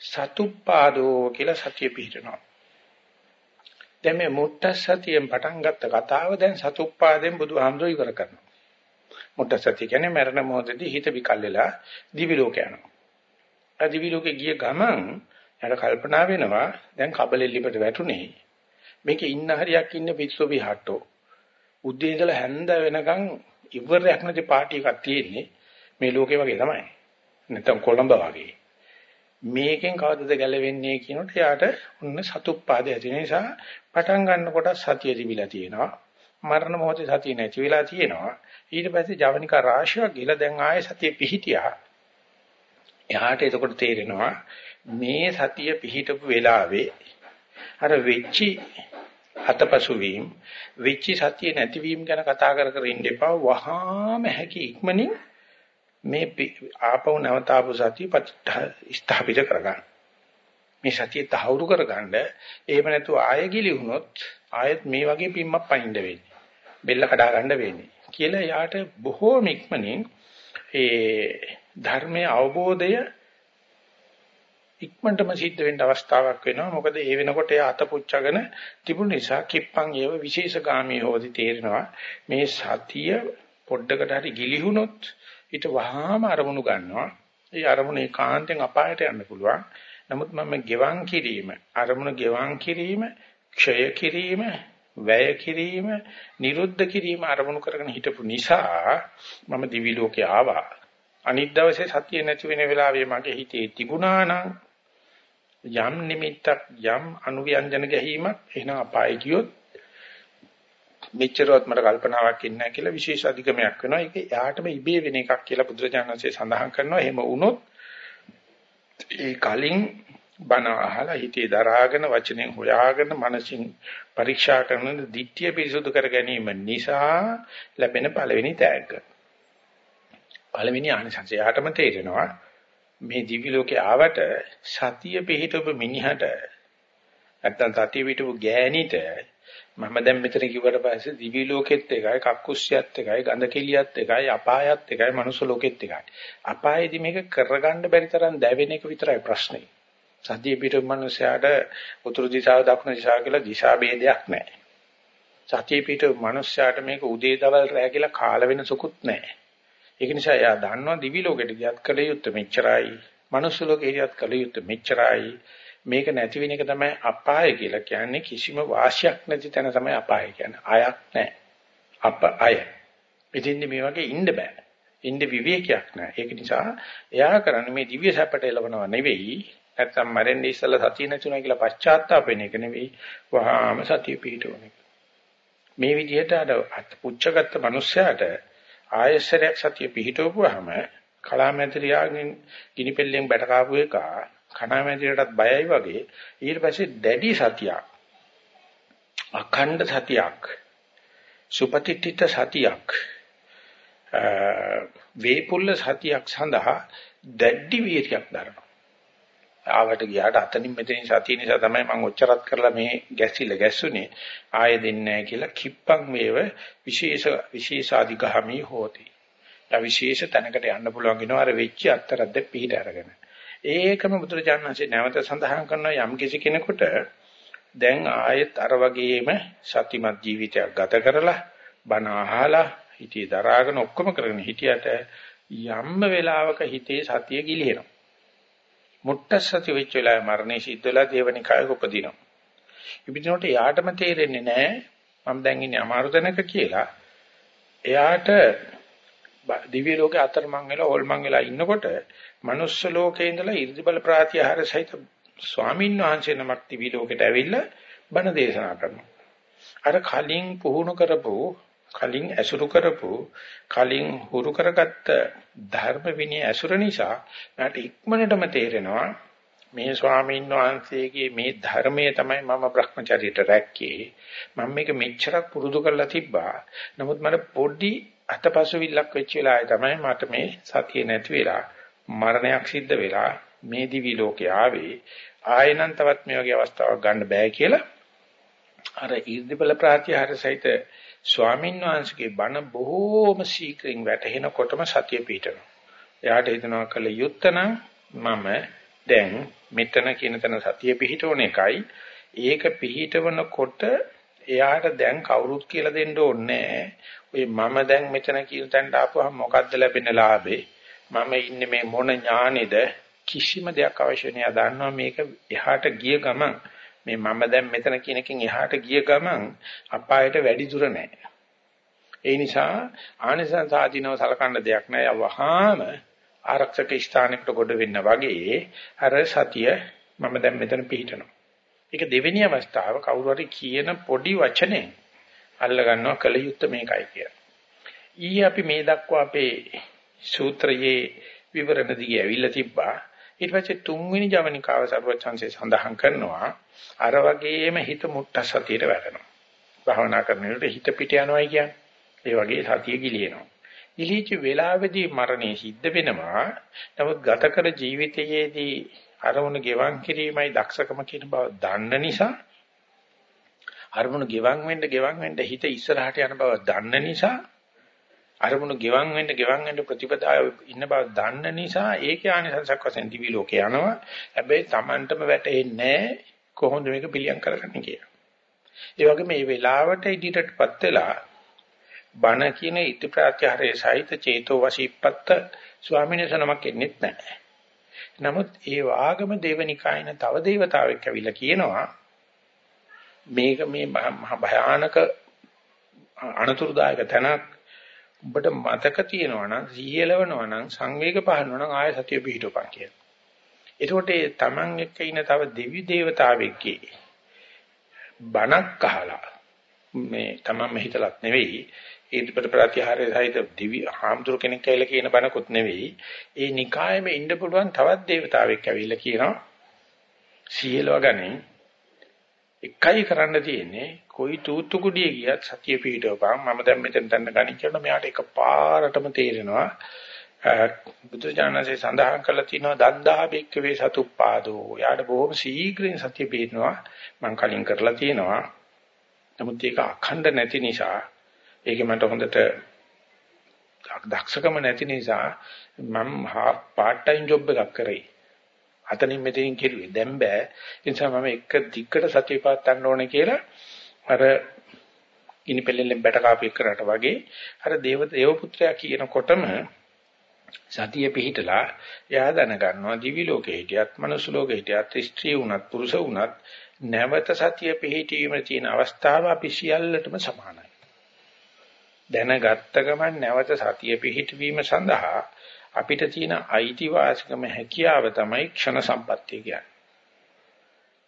සතුප්පාදෝ කියලා සතිය පිහිටනවා. දැන් මේ මුට්ට සතියෙන් පටන් ගත්ත කතාව දැන් සතුප්පාදෙන් බුදුහාමුදුරුවෝ ඉවර කරනවා. මුට්ට සතිය කියන්නේ මරණ මොහොතදී හිත විකල් වෙලා දිවි ලෝක යනවා. ආ දිවි ලෝකේ ගිය ගමන් යාට කල්පනා වෙනවා දැන් කබලෙ ලිපට වැටුනේ. මේකේ ඉන්න හරියක් ඉන්න පිස්සු විහට්ටෝ. උදේ ඉඳලා හැන්ද වෙනකන් ඉවරයක් නැති පාටි එකක් තියෙන්නේ මේ ලෝකේ වගේ තමයි. නැත්නම් කොළඹ වගේ. මේකෙන් කවදද ගැලවෙන්නේ කියනකොට යාට ඔන්න සතුප්පාදය ඇති නිසා පටන් ගන්නකොට සතිය තිබිලා තියෙනවා. මරණ මොහොතේ සතිය නැති වෙලා තියෙනවා. ඊට පස්සේ ජවනිකා රාශියක් ගිල දැන් ආයේ සතිය පිහිටියා. එහාට එතකොට තේරෙනවා මේ සතිය පිහිටපු වෙලාවේ අර වෙච්චි අතපසු වීම වෙච්චි සතිය නැතිවීම ගැන කතා කර කර ඉන්න එපා වහාම හැකි ඉක්මනින් මේ ආපව නැවතාපු සතිය ස්ථාපිත කරගන්න මේ සතිය තහවුරු කරගන්න එහෙම නැතුව ආයෙ ගිලිහුනොත් ආයෙත් මේ වගේ පිම්මක් පනින්න වෙන්නේ බෙල්ල කඩා ගන්න වෙන්නේ කියලා යාට බොහෝම ඉක්මනින් ඒ ධර්මයේ අවබෝධය ඉක්මනටම සිද්ධ වෙන්න අවස්ථාවක් වෙනවා. මොකද ඒ වෙනකොට එයා අතපුච්චගෙන තිබුණ නිසා කිප්පං ඒව විශේෂගාමී හොදි තේරෙනවා. මේ සතිය පොඩ්ඩකට හරි ගිලිහුනොත් ඊට වහාම අරමුණු ගන්නවා. ඒ අරමුණ ඒකාන්තයෙන් අපායට යන්න පුළුවන්. නමුත් මම ගෙවන් කිරීම, අරමුණ ගෙවන් කිරීම, ක්ෂය කිරීම, වැය කිරීම, නිරුද්ධ කිරීම අරමුණු කරගෙන හිටපු නිසා මම දිවි ලෝකේ ආවා. අනිත් දවසේ සතිය නැති වෙන වෙලාවේ මගේ හිතේ තිබුණා නම් යම් නිමිත්තක් යම් අනුව්‍යංජන ගැහිමක් එහෙනම් අපාය කියොත් මෙච්චරවත් මට කල්පනාවක් ඉන්නේ නැහැ කියලා විශේෂ අධිකමයක් වෙනවා. ඒක යාටම ඉබේ වෙන එකක් කියලා බුදුරජාණන්සේ සඳහන් කරනවා. එහෙම වුණොත් ඒ කලින් බණ අහලා හිතේ දරාගෙන වචනෙන් හොයාගෙන මනසින් පරීක්ෂා කරන දිට්ඨිය පිරිසුදු කර ගැනීම නිසා ලැබෙන පළවෙනි තෑග්ග. පළවෙනි ආනිසංසය යාටම තේරෙනවා. මේ දිවි ලෝකේ ආවට සතිය පිහිටවපු මිනිහට නැත්තම් සතිය පිහිටවපු ගෑණිට මම දැන් මෙතන කිව්වට පස්සේ දිවි ලෝකෙත් එකයි කක්කුස්සියත් එකයි ගඳ කෙලියත් එකයි අපායත් එකයි මනුස්ස ලෝකෙත් එකයි. අපායේදී මේක කරගන්න බැරි තරම් දැවෙන එක විතරයි ප්‍රශ්නේ. සතිය පිහිටවපු මිනිසයාට උතුරු දිශාව දකුණු දිශාව කියලා දිශා ભેදයක් නැහැ සතිය පිහිටවපු මිනිසයාට මේක උදේ දවල් රැ කියලා කාල වෙනසකුත් නැහැ ඒක නිසා එයා දන්නවා දිවි ලෝකෙට ගියත් කල යුත්තේ මෙච්චරයි. මනුස්ස ලෝකෙ ගියත් කල යුත්තේ මෙච්චරයි. මේක නැති වෙන එක තමයි අපාය කියලා කියන්නේ කිසිම වාසියක් නැති තැන තමයි අපාය කියන්නේ. ආයක් නැහැ. අප අය. ඉතින් මේ වගේ ඉන්න බෑ. ඉන්න විවේකයක් නැහැ. ඒක නිසා එයා කරන්නේ මේ දිව්‍ය සැපට එළවනව නෙවෙයි. නැත්තම් මරෙන්නේ ඉස්සලා සතිය නැතුණා කියලා පශ්චාත්තාප වෙන එක නෙවෙයි. වහාම සතිය පිහිටවන එක. මේ විදිහට අර පුච්චගත්ත මිනිස්සයාට ආයස්සරයක් සතිය පිහිටවපුවාම කලාමැදිරියාගෙන් ගිනි පෙල්ලෙන් බැට කාපු එක කණාමැදිරියටත් බයයි වගේ ඊට පස්සේ දැඩි සතියක් අඛණ්ඩ සතියක් සුපතිත්‍ිත සතියක් වේපුල්ල සතියක් සඳහා දැඩි වීර්යයක් දරනවා ආවට ගියාට අතනින් මෙතනින් සතිය නිසා තමයි මම ඔච්චරත් කරලා මේ ගැස්සිල ගැස්සුනේ ආයෙ දෙන්නේ නැහැ කියලා කිප්පං මේව විශේෂ විශේෂාධිගාමී හෝති. ඒ විශේෂ තැනකට යන්න පුළුවන් වෙනවා අර වෙච්ච අත්තරද්ද පිහිට අරගෙන. ඒකම බුදුරජාණන්සේ නැවත සඳහන් කරන යම් කිසි කෙනෙකුට දැන් ආයෙත් අර වගේම සතිමත් ජීවිතයක් ගත කරලා බණ අහලා හිතේ දරාගෙන ඔක්කොම කරගෙන හිටියට යම්ම වෙලාවක හිතේ සතිය ගිලිහෙනවා. මුට්ටසති වෙච්ච වෙලාවේ මරණය සිද්ධ වෙලා දේවනිකායක උපදිනවා. ඉපදිනකොට යාටම තේරෙන්නේ නැහැ මම දැන් ඉන්නේ අමාරු තැනක කියලා. එයාට දිව්‍ය ලෝකේ අතරමං වෙලා ඕල්මං වෙලා ඉන්නකොට manuss ලෝකේ ඉඳලා 이르දි බල ප්‍රාතිහාර සහිත ස්වාමින් වහන්සේ නමක් දිව්‍ය ලෝකෙට ඇවිල්ලා බණ දේශනා කරනවා. අර කලින් පුහුණු කරපු කලින් ඇසුරු කරපු කලින් හුරු කරගත්ත ධර්ම විනය ඇසුර නිසා මට ඉක්මනටම තේරෙනවා මේ ස්වාමීන් වහන්සේගේ මේ ධර්මයේ තමයි මම Brahmacharyaට රැක්කේ. මම මේක මෙච්චරක් පුරුදු කරලා තිබ්බා. නමුත් මට පොඩි අතපසු විල්ලක් වෙච්ච වෙලාවේ තමයි මට මේ සතිය නැති වෙලා මරණයක් සිද්ධ වෙලා මේ දිවි ලෝකේ ආවේ. ආයෙනම් තවත් මේ වගේ අවස්ථාවක් ගන්න බෑ කියලා අර ඊර්ධිබල ප්‍රාතිහාර සහිත ස්වාමීන් වහන්සේගේ බණ බොහෝම ශීක්‍රින් වැටහෙනකොටම සතිය පිටනවා. එයාට හිතනවා කළ යුත්තනම් මම දැන් මෙතන කියන තැන සතිය පිහිටවන එකයි. ඒක පිහිටවනකොට එයාට දැන් කවුරුත් කියලා දෙන්න ඕනේ ඔය මම දැන් මෙතන කියන තැනට ආපුවම මොකද්ද ලැබෙන ලාභේ? මම ඉන්නේ මේ මොන ඥානේද? කිසිම දෙයක් අවශ්‍ය නෑ. දන්නවා මේක එහාට ගිය ගමන් මේ මම දැන් මෙතන කියන එකෙන් එහාට ගිය ගමන් අපායට වැඩි දුර නැහැ. ඒ නිසා ආනිසංස ආදීනව සලකන්න දෙයක් නැහැ. වහාම ආරක්ෂක ස්ථානයකට ගොඩ වෙන්න වගේ අර සතිය මම දැන් මෙතන පිහිටනවා. ඒක දෙවෙනි අවස්ථාව කවුරු හරි කියන පොඩි වචනේ අල්ල ගන්නවා කල යුත්තේ මේකයි කියලා. ඊයේ අපි මේ දක්වා අපේ සූත්‍රයේ විවරණ දිගේ ඇවිල්ලා තිබ්බා. ඊට පස්සේ තුන්වෙනි ජවනිකාව සර්වචන්සේ සඳහන් කරනවා අර වගේම හිත මුට්ට සතියට වැටෙනවා. භාවනා කරනකොට හිත පිට යනවායි කියන්නේ. ඒ වගේ සතිය ගිලිනවා. ඉලිච්ච වෙලාවේදී මරණය සිද්ධ වෙනවා. නමුත් ගත කර ජීවිතයේදී අරමුණ ගෙවන් කිරීමයි දක්ෂකම කියන බව දන්න නිසා අරමුණු ගෙවන් වෙන්න ගෙවන් වෙන්න හිත ඉස්සරහට යන බව දන්න නිසා අරමුණු ගෙවන් වෙන්න ගෙවන් වෙන්න ප්‍රතිපදාව ඉන්න බව දන්න නිසා ඒකේ ආනිසංසක් වශයෙන් දිවි ලෝකේ යනවා. හැබැයි Tamanටම වැටෙන්නේ කොහොමද මේක පිළියම් කරගන්නේ කියලා. ඒ වගේ මේ වෙලාවට ඉදිරියටපත් වෙලා බණ කියන ඉති ප්‍රත්‍යහරේ සහිත චේතෝ වශීපත්ත ස්වාමීන් වහන්සේනමක් එන්නේත් නැහැ. නමුත් ඒ වාගම දේවනිකායන තව දේවතාවෙක් ඇවිල්ලා කියනවා මේක මේ මහ භයානක අනතුරුදායක තැනක් ඔබට මතක තියෙනවා නම් සිහියලවනවා නම් සංවේග පහරනවා නම් ආය සතිය පිහිටවපන් කියලා. එතකොට ඒ Taman එක්ක ඉන්න තව දෙවි දේවතාවෙක්ගේ බණක් අහලා මේ Taman හිතලත් නෙවෙයි ඊටපට ප්‍රතිහාරය සහිත දිවි හාමුදුර කෙනෙක් කියලා කියන බණකුත් නෙවෙයි. ඒ නිකායෙම ඉන්න පුළුවන් තවත් දේවතාවෙක් ඇවිල්ලා කියනවා. සියලව ගන්නේ එකයි කරන්න තියෙන්නේ කොයි තූත්තු කුඩිය ගියත් සතිය පිහිටවපන්. මම දැන් මෙතන දැන් ගණන් කරන මෙයාට එකපාරටම තේරෙනවා. බුදුජානසේ සඳහන් කරලා තිනවා දන්දා බික්කවේ සතුප්පාදෝ යාට බොහොම ශීඝ්‍රයෙන් සතිය පිහිටනවා මම කලින් කරලා තියෙනවා නමුත් ඒක අඛණ්ඩ නැති නිසා ඒකේ මට හොඳට දක්ෂකම නැති නිසා මම පාර්ට් ටයිම් ජොබ් එකක් කරේ අතනින් මෙතනින් කෙරුවේ. දැන් බෑ. ඒ නිසා මම එක දිග්ගට සතිය පාත්තන්න ඕනේ කියලා අර ගිනි පෙල්ලෙන් බැට කාපු එකකට වගේ අර දේව දේව පුත්‍රයා කියනකොටම සතිය පිහිටලා එයා දැනගන්නවා දිවි ලෝකේ හිටියත් මනුස්ස ලෝකේ හිටියත් ස්ත්‍රී වුණත් පුරුෂ වුණත් නැවත සතිය පිහිටීමේ තියෙන අවස්ථාව අපි සියල්ලටම සමානයි. දැනගත්ත ගමන් නැවත සතිය පිහිටවීම සඳහා අපිට තියෙන අයිතිවාසිකම හැකියාව තමයි ක්ෂණ සම්පත්තිය කියන්නේ.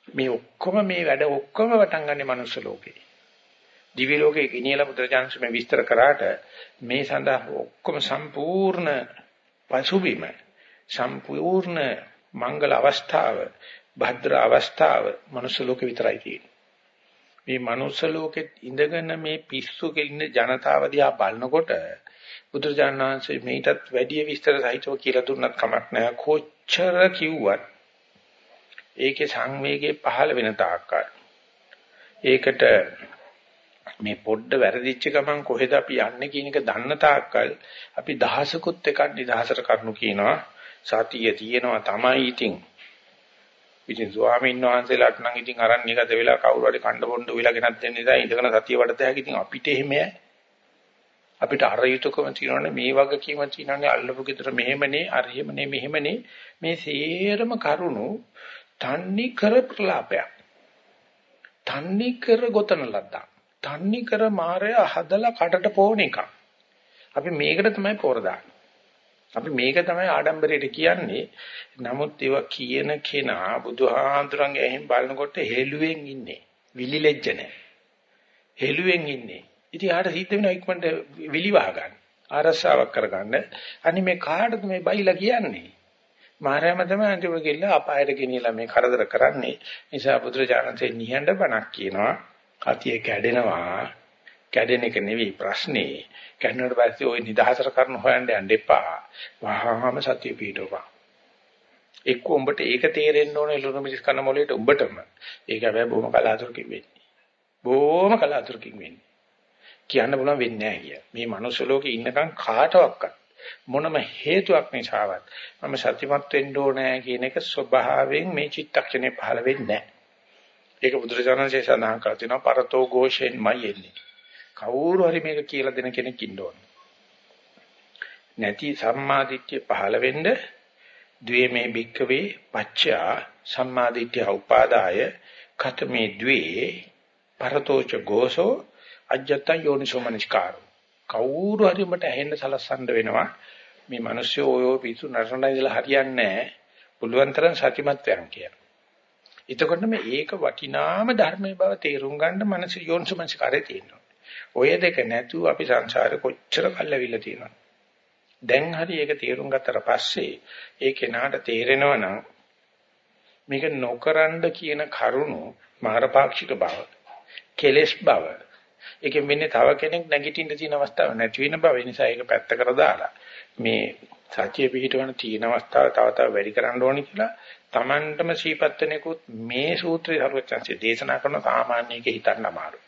මේ ඔක්කොම මේ වැඩ ඔක්කොම වටන් ගන්නේ මනුස්ස ලෝකේ. දිව්‍ය ලෝකේ කිනියලා පුත්‍රජාන්ස මේ විස්තර කරාට මේ සඳහා ඔක්කොම සම්පූර්ණ පසුබිම සම්පූර්ණ මංගල අවස්ථාව භද්‍ර අවස්ථාව මනුස්ස ලෝකේ විතරයි තියෙන්නේ. මේ මනුස්ස ලෝකෙත් ඉඳගෙන මේ පිස්සු කෙලින ජනතාව දිහා බලනකොට බුදුරජාණන් වහන්සේ මේකටත් වැඩි විස්තර සහිතව කියලා දුන්නත් කමක් නැහැ. කොච්චර කිව්වත් ඒකේ සංවේගයේ පහළ වෙන තාක්කල් ඒකට මේ පොඩ්ඩ වැරදිච්ච ගමන් කොහෙද අපි යන්නේ කියන එක දන්න තාක්කල් අපි දහසකුත් එකක් නිදහසට කරනු කියනවා. සතිය තියෙනවා තමයි ඉතින්. ඉතින් ස්වාමීන් වහන්සේලාට නම් ඉතින් අරන් නිකද වෙලා කවුරු හරි කණ්ඩ බොණ්ඩ උවිලා ගෙනත් දෙන්න ඉතින් ඉඳගෙන සතිය වඩත හැකි ඉතින් අපිට එහෙමයි අපිට අර යුතුයකම තියෙනවනේ මේ වගකීම තියෙනවනේ අල්ලපු ගෙදර මෙහෙමනේ අර එහෙමනේ මෙහෙමනේ. මේ සේරම කරුණු තන්නි කර ප්‍රලාපයක්. තන්නි කර ගොතන ලද්දා තන්නි කර මායя හදලා කටට පොණ එක අපි මේකට තමයි පොර අපි මේක තමයි ආඩම්බරයට කියන්නේ නමුත් ඒවා කියන කෙනා බුදුහාඳුරන්ගේ එහෙන් බලනකොට හෙළුවෙන් ඉන්නේ විලිලෙජ්ජ නැහැ හෙළුවෙන් ඉන්නේ ඉතින් ආට සිද්ධ වෙනවා ඉක්මනට විලිවා ගන්න. ආරස්සාවක් කරගන්න. අනි මේ කාටද මේ බයිලා කියන්නේ? මාරයම තමයි අන්තිමට ගිහලා අපායට ගෙනියලා මේ කරදර කරන්නේ. නිසා බුදුරජාණන්සේ නිහඬ බණක් කියනවා. කතිය කැඩෙනවා. කැඩෙන එක නෙවෙයි ප්‍රශ්නේ. කැඩුණාට පස්සේ ওই නිදහසට කරන හොයන්න යන්න එපා. වහාම සතිය පිටවපන්. එක්ක උඹට ඒක තේරෙන්න ඕනේ ලුණු මිරිස් කන මොලේට උඹටම. ඒක හැබැයි බොහොම කලාතුරකින් වෙන්නේ. බොහොම කලාතුරකින් වෙන්නේ. කියන්න පුළුවන් වෙන්නේ නැහැ කිය. මේ මනුස්ස ලෝකේ ඉන්නකම් කාටවත් මොනම හේතුවක් නිසාවත් මම සත්‍යමත් වෙන්න ඕනේ කියන එක ස්වභාවයෙන් මේ චිත්තක්ෂණේ පහළ වෙන්නේ නැහැ. ඒක බුදුරජාණන්සේ සඳහන් කරලා තියෙනවා පරතෝ ഘോഷෙන්මයි එන්නේ. කවුරු හරි මේක කියලා දෙන කෙනෙක් ඉන්න ඕනේ. නැති සම්මාදිට්ඨිය පහළ වෙන්න ද්වේමේ භික්කවේ පච්චා සම්මාදිට්ඨිය උපාදාය කතමේ ද්වේ පරතෝච ഘോഷෝ අජ්ජත යෝනිසෝමනිස්කාරෝ කවුරු හරි උඹට ඇහෙන්න සලස්සන්න වෙනවා මේ මිනිස්සු ඔය පිසු නරණයි ඉඳලා හරියන්නේ නැහැ පුළුවන් තරම් සත්‍යමත් වෙනවා කියලා එතකොට මේ ඒක වටිනාම ධර්මයේ බව තේරුම් ගන්න මනස යෝනිසෝමනස්කාරය තියෙනවා. ඔය දෙක නැතුව අපි සංසාරේ කොච්චර කල්ලාවිල්ලා තියෙනවද? දැන් හරි ඒක තේරුම් ගත්තට පස්සේ ඒ කෙනාට තේරෙනවා නම් මේක නොකරන්න කියන කරුණු මාරපාක්ෂික බව කෙලෙස් බව ඒකෙන් වෙන්නේ තව කෙනෙක් නැගිටින්න තියෙන අවස්ථාවක් නැති වෙන බව. ඒ නිසා ඒක පැත්තකට දාලා මේ සත්‍ය පිහිටවන තියෙන අවස්ථාව තව තව වැඩි කරන්න ඕනේ කියලා Tamanටම සීපත් වෙනකුත් මේ සූත්‍රය හරුවචන්සේ දේශනා කරන සාමාන්‍යක හිතන්න අමාරුයි.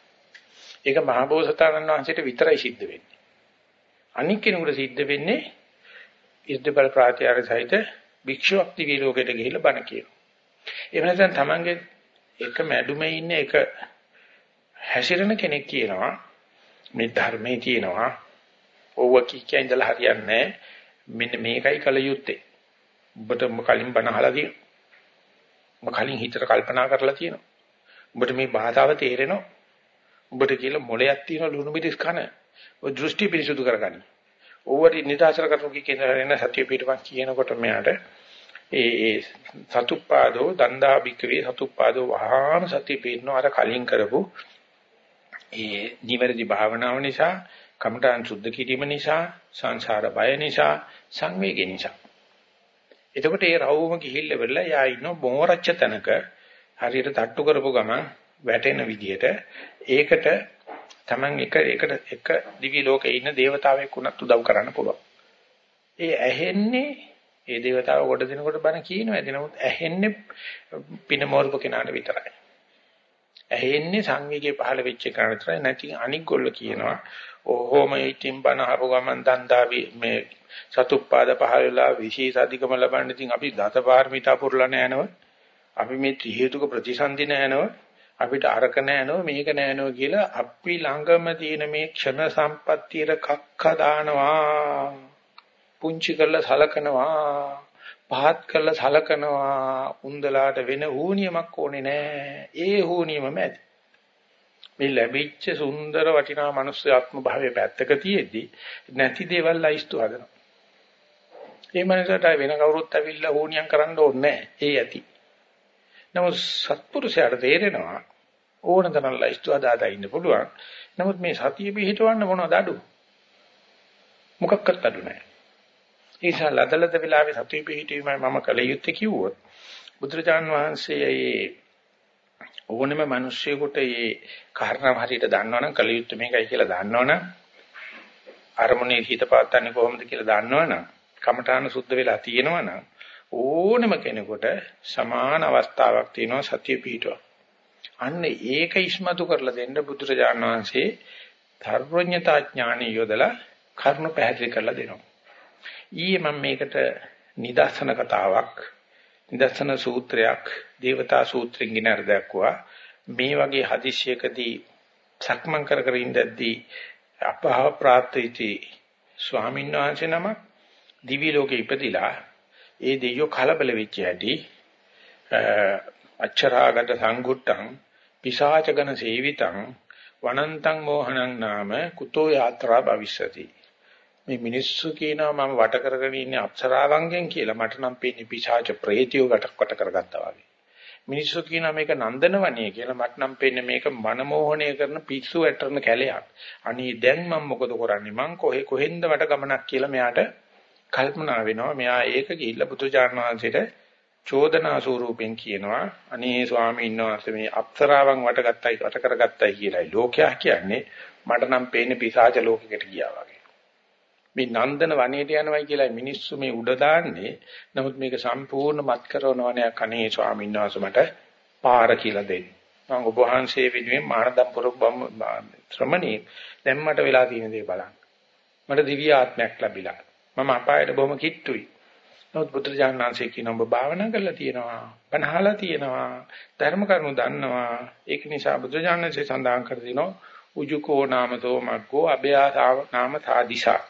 ඒක මහබෝසතාණන් වහන්සේට විතරයි සිද්ධ වෙන්නේ. අනික් කෙනෙකුට සිද්ධ වෙන්නේ ඉර්ධබල ප්‍රාත්‍යාර සහිත භික්ෂුවක් දිවි ලෝකයට ගිහිල්ලා බණ කියනවා. එහෙම නැත්නම් Tamanගේ එක මැඩුමේ ඉන්න එක හැසිරෙන කෙනෙක් කියනවා මේ ධර්මයේ තියෙනවා ඕව කික්කිය ඉඳලා හරියන්නේ මෙන්න මේකයි කල යුත්තේ. ඔබට කලින් බණ අහලා තියෙනවා. ඔබ කලින් හිතට කල්පනා කරලා තියෙනවා. ඔබට මේ භාෂාව තේරෙනවා. ඔබට කියලා මොලයක් තියෙන ලුණු මිරිස් කන. ඔය දෘෂ්ටි පිරිසුදු කරගන්න. ඕවට නිදාසර කරනු කියන සත්‍ය පිටපන් කියනකොට මෙයාට ඒ ඒ සතුප්පාදෝ දණ්ඩා බික්කවේ සතුප්පාදෝ වහාම සත්‍ය පිටනවා අර කලින් කරපු ඒ නිවැරදි භාවනාව නිසා කමඨාන් සුද්ධ කිරීම නිසා සංසාර බය නිසා සංවේගය නිසා එතකොට ඒ රවුම ගිහිල්ලා වෙලා යා ඉන්න බොමරච්ච තැනක හරියට තට්ටු කරපු ගමන් වැටෙන විදියට ඒකට Taman එක එකට එක දිවි ලෝකේ ඉන්න దేవතාවෙක් උනත් උදව් කරන්න පුළුවන්. ඒ ඇහෙන්නේ ඒ దేవතාව කොට දෙනකොට බණ කියනවා. ඒ නමුත් ඇහෙන්නේ පිනමෝරප කෙනාට විතරයි. ඇහෙන්නේ සංවේගයේ පහළ වෙච්ච කෙනා විතරයි. නැති අනික් ගොල්ල කියනවා. ඕහොම ඉතින් බණ අහපු ගමන් දන්දාවි මේ සතුප්පාද පහළලා විශේෂ අධිකම ලබන්න ඉතින් අපි දතපාරමිතා පුරලා නෑනව අපි මේ ත්‍රි හේතුක ප්‍රතිසන්දි නෑනව අපිට අරක නෑනව මේක නෑනව කියලා අපි ළඟම තියෙන මේ ක්ෂණ සම්පත්තියට කක්ක දානවා. පුංචි කරලා සලකනවා. පහත් කරලා සලකනවා. උන්දලාට වෙන ඌනියමක් ඕනේ නෑ. ඒ ඌනියමම ඇති. මේ ලැබිච්ච සුන්දර වටිනා මනුස්ස ආත්ම භාවයේ පැත්තක තියෙද්දි නැති දේවල් ලයිස්තු හදනවා. ඒ මනසට වෙන කවුරුත් ඇවිල්ලා ඕනියම් කරන්න ඕනේ ඒ ඇති. නමුත් සත්පුරුෂයාට තේරෙනවා ඕන තරම් ලයිස්තු හදාදා ඉන්න පුළුවන්. නමුත් මේ සතිය පිහිටවන්න මොනවද අඩු? මොකක්වත් අඩු නැහැ. ඒ නිසා ලදලද වෙලාවේ සතිය පිහිටීමයි මම කල යුත්තේ කිව්වොත් බුදුරජාන් වහන්සේ ඕනෙම මිනිස්සෙකුට මේ කාරණා හරියට දන්නවනම් කලියුත් මේකයි කියලා දන්නවනම් අරමුණේ හිත පාත්තන්නේ කොහොමද කියලා දන්නවනම් කමඨාන සුද්ධ වෙලා තියෙනවනම් ඕනෙම කෙනෙකුට සමාන අවස්ථාවක් තියෙනවා සතිය පිහිටුව. අන්න ඒක ඉස්මතු කරලා දෙන්න බුදුරජාණන් වහන්සේ ධර්මඥතා ඥාණිය යොදලා කරුණු පැහැදිලි කරලා දෙනවා. ඊයේ මම මේකට නිදර්ශන කතාවක් නිදර්ශන සූත්‍රයක් දේවතා සූත්‍රයෙන් ගෙන අරදක්වා මේ වගේ හදිසියකදී සක්මන් කර කර ඉඳද්දී අපහව ප්‍රාප්තිති ස්වාමීන් වහන්සේ නමක් දිවි ලෝකේ ඉපදිලා ඒ දෙයියෝ කලබල වෙච්ච හැටි අච්චරාගත සංගුට්ටං පිසාචගන සේවිතං වනන්තං මෝහනං නාම කුතෝ යාත්‍රා භවිෂති මේ මිනිස්සු කියනවා මම වට කරගෙන ඉන්නේ අප්සරාවන්ගෙන් කියලා මට නම් පේන්නේ පිශාච ප්‍රේතියෝ ගැටකට කරගත්තා වගේ. මිනිස්සු කියනවා මේක නන්දනවනේ කියලා මට නම් පේන්නේ මේක මනමෝහණය කරන පිස්සු වැටරන කැලයක්. අනේ දැන් මම මොකද කරන්නේ? මං කොහෙ කොහෙන්ද වට ගමනක් කියලා මෙයාට කල්පනා වෙනවා. මෙයා ඒක ගිහිල්ලා බුදුචාන් වහන්සේට චෝදනා ස්වරූපෙන් කියනවා අනේ ස්වාමීන් වහන්සේ මේ අප්සරාවන් වටගත්තයි වට කරගත්තයි කියලායි ලෝකයා කියන්නේ මට නම් පේන්නේ පිසාච ලෝකයකට ගියා වගේ. මේ නන්දන වනයේට යනවයි කියලා මිනිස්සු මේ උඩ දාන්නේ. නමුත් මේක සම්පූර්ණ මත් කරනවනේ කනේ ස්වාමීන් වහන්සේ මට පාර කියලා දෙන්න. මම ඔබ වහන්සේ වෙනුවෙන් මානදම් පුරබම් ශ්‍රමණී දැන් මට වෙලා තියෙන දේ බලන්න. මට දිව්‍ය ආත්මයක් ලැබිලා. මම අපායට බොහොම කිට්ටුයි. නමුත් බුදුරජාණන් වහන්සේ කියන ඔබ භාවනා කරලා තියෙනවා, බණහලා තියෙනවා, ධර්ම කරුණු දන්නවා. ඒක නිසා බුදුරජාණන් වහන්සේ සඳහන් කර දිනෝ උජුකෝ නාමතෝ මග්ගෝ අභයාසාව නාම තාදිසා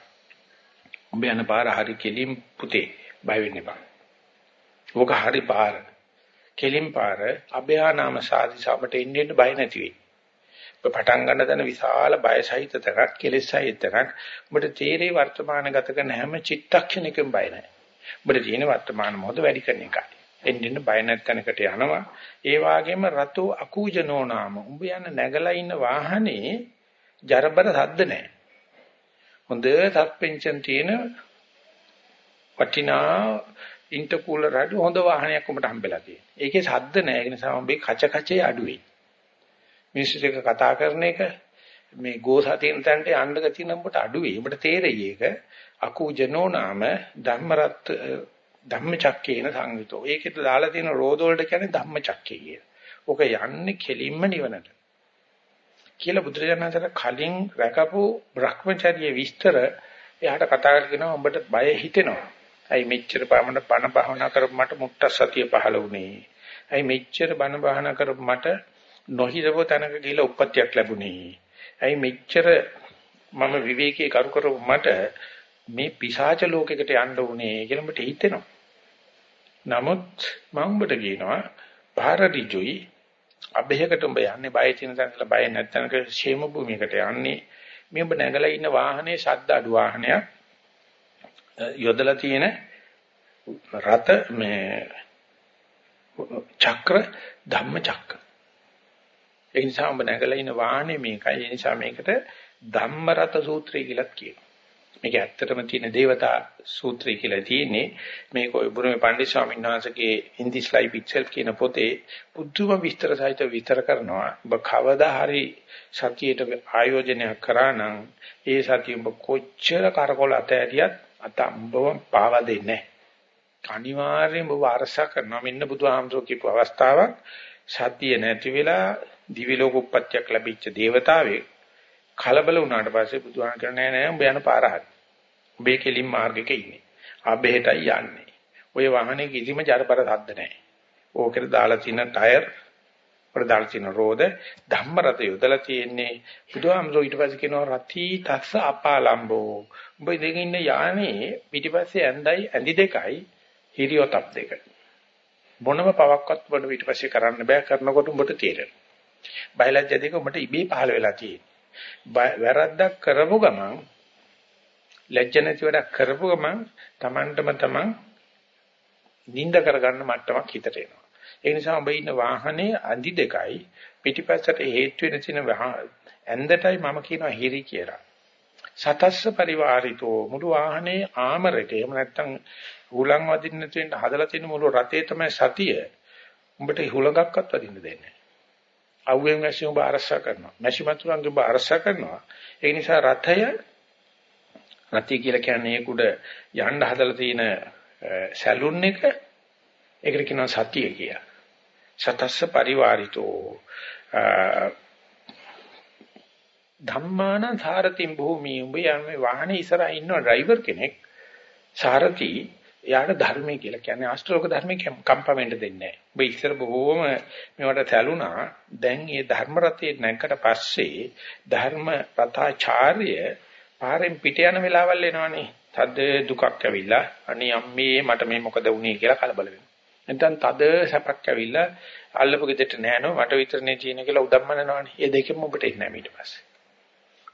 උඹ යන පාර හරි කෙලින් පුතේ බය වෙන්න එපා. ඕක හරි පාර. කෙලින් පාර අභයා නාම සාදි සමට එන්නේ බය නැති වෙයි. ඔබ පටන් ගන්න දන විශාල බය සහිත තරක් කෙලෙස් සහිත තරක් ඔබට තීරේ වර්තමාන ගත කරන හැම චිත්තක්ෂණයකම බය නැහැ. ඔබට තියෙන වර්තමාන මොහොත වැඩි කරන එකයි. එන්න බය නැත්නම්කට යනවා. ඒ වගේම රතෝ අකූජනෝ නාම. උඹ යන නැගලා ඉන්න වාහනේ ජරබර සද්ද නැහැ. හොඳ සස්පෙන්ෂන් තියෙන වටිනා ඉන්ටර්කූලර් අඩු හොඳ වාහනයක් උඹට හම්බෙලා තියෙනවා. ඒකේ ශබ්ද නැහැ. ඒ නිසා උඹේ කච කචේ අඩුයි. මිනිස්සු එක්ක කතා කරන එක මේ ගෝසා තියෙන තැනට යන්න ගතිය නම් ඔබට අඩු වෙයි. ඔබට තේරෙයි ඒක. අකුජනෝ නාම ධම්මරත් ධම්මචක්කේන සංවිතෝ. ඒකෙත් දාලා තියෙන රෝද වලට කියන්නේ ධම්මචක්කේ කිය. ඔක යන්නේ කෙලින්ම නිවනට. කියලා බුදුරජාණන්සර කලින් රැකපු Brahmacharya විස්තර එයාට කතා කරගෙනවා උඹට බය හිතෙනවා. අයි මෙච්චර පමණ බණ භාවනා කරපු මට මුට්ට සතිය පහළ වුණේ. අයි මෙච්චර බණ භාවනා කරපු මට නොහිතව තැනක ගිහිලා උප්පත්තියක් ලැබුණේ. අයි මෙච්චර මම විවේකී කරු කරපු මට මේ පිසාච ලෝකයකට යන්න උනේ කියලා මට හිතෙනවා. නමුත් මම උඹට කියනවා පාරදිජුයි අභයකට උඹ යන්නේ බය තියෙන තැනකට බය නැත්නම්ක ෂේම භූමියකට යන්නේ මේ උඹ නැගලා ඉන්න වාහනේ ශබ්ද අඩු වාහනයක් යොදලා තියෙන රත මේ චක්‍ර ධම්ම චක්‍ර ඒ නිසා උඹ නැගලා ඉන්න වාහනේ මේකයි. ඒ නිසා මේකට ධම්ම රත සූත්‍රය කියලාත් කියනවා. මේක ඇත්තටම තියෙන දේවතා සූත්‍රය කියලා තියෙන්නේ මේක ඔය බුරුමේ පණ්ඩිත ස්වාමීන් වහන්සේගේ in this life itself කියන පොතේ පුදුම විස්තර සහිත විතර කරනවා. ඔබ කවදා හරි සතියේට ආයෝජනයක් කරා නම් ඒ සතිය ඔබ කොච්චර කරකොල අතෑරියත් අත අඹව පාවා දෙන්නේ අනිවාර්යයෙන්ම ඔබ අරසා කරනවා. මෙන්න බුදුහාමුදුරුවෝ කියපු අවස්ථාවක් සතිය නැති වෙලා දිවි ලෝක උප්පත්තියක් ලැබිච්ච దేవතාවෙක් කලබල වුණාට පස්සේ බුදුහාම කියන්නේ නෑ නෑ උඹ යන පාර හරි. උඹේ කෙලින් මාර්ගෙක ඉන්නේ. ආබෙහෙටයි යන්නේ. ඔය වාහනේ කිසිම ජරපර සද්ද නෑ. ඕකෙට දාලා තියෙන ටයර් වල දාලා තියෙන රෝද ධම්ම රත යොදලා තියෙන්නේ බුදුහාමරෝ ඊට පස්සේ කියනවා රති තස්ස අපාලම්බෝ. උඹ දෙකින් ඉන්න යානේ පිටිපස්සේ ඇඳයි ඇඳි දෙකයි හිරියොතප් දෙක. මොනම පවක්වත් උඹට ඊට කරන්න බෑ කරනකොට උඹට තේරෙනවා. බයලජ්‍ය දෙක උඹට ඉබේ පහළ වෙලා තියෙනවා. වැරද්දක් කරපු ගමන් ලැජ්ජ නැති වැඩක් කරපු ගමන් Tamanටම Taman නිඳ කරගන්න මට්ටමක් හිතට එනවා. ඒ නිසා ඔබ ඉන්න වාහනේ අඳි දෙකයි පිටිපස්සට හේතු වෙන සින ඇඳටයි මම කියනවා හිරි කියලා. සතස්ස පරිවාරිතෝ මුළු වාහනේ ආමරක එහෙම නැත්නම් හුලං වදින්න තියෙන හදලා තියෙන මුළු රතේ තමයි සතිය. උඹට හුලඟක්වත් වදින්න දෙන්නේ අවුවෙන් වැස්සෙන් ඔබ අරසා කරනවා. මැසි මතුරුන්ගේ ඔබ අරසා කරනවා. ඒ නිසා රථය රථය කියලා කියන්නේ ඒක උඩ යන්න හදලා තියෙන සැලුන් එක ඒකට කියනවා සතිය කියලා. සතස්ස පරිවාරිතෝ ධම්මාන සාරතින් භූමි උඹ යන්නේ වාහනේ ඉස්සරහා ඉන්න ඩ්‍රයිවර් කෙනෙක් සාරති එයාට ධර්මයේ කියලා කියන්නේ ආශ්‍රෝක ධර්මයේ කම්පා වෙන්න දෙන්නේ නැහැ. ඔබ ඉස්සර බොහෝම මේවට සැලුනා. දැන් මේ ධර්ම රතේ නැගකට පස්සේ ධර්ම රතාචාර්ය පාරෙන් පිට යන වෙලාවල් එනවනේ. තද දුකක් ඇවිල්ලා අනේ අම්මේ මට මේ මොකද වුනේ කියලා කලබල වෙනවා. නැත්නම් තද සැපක් ඇවිල්ලා අල්ලපු ගෙදරට නෑනෝ මට විතරනේ තියෙන කියලා උදම්මනනවනේ. ඒ දෙකෙම ඔබට එන්නේ නැහැ ඊට පස්සේ.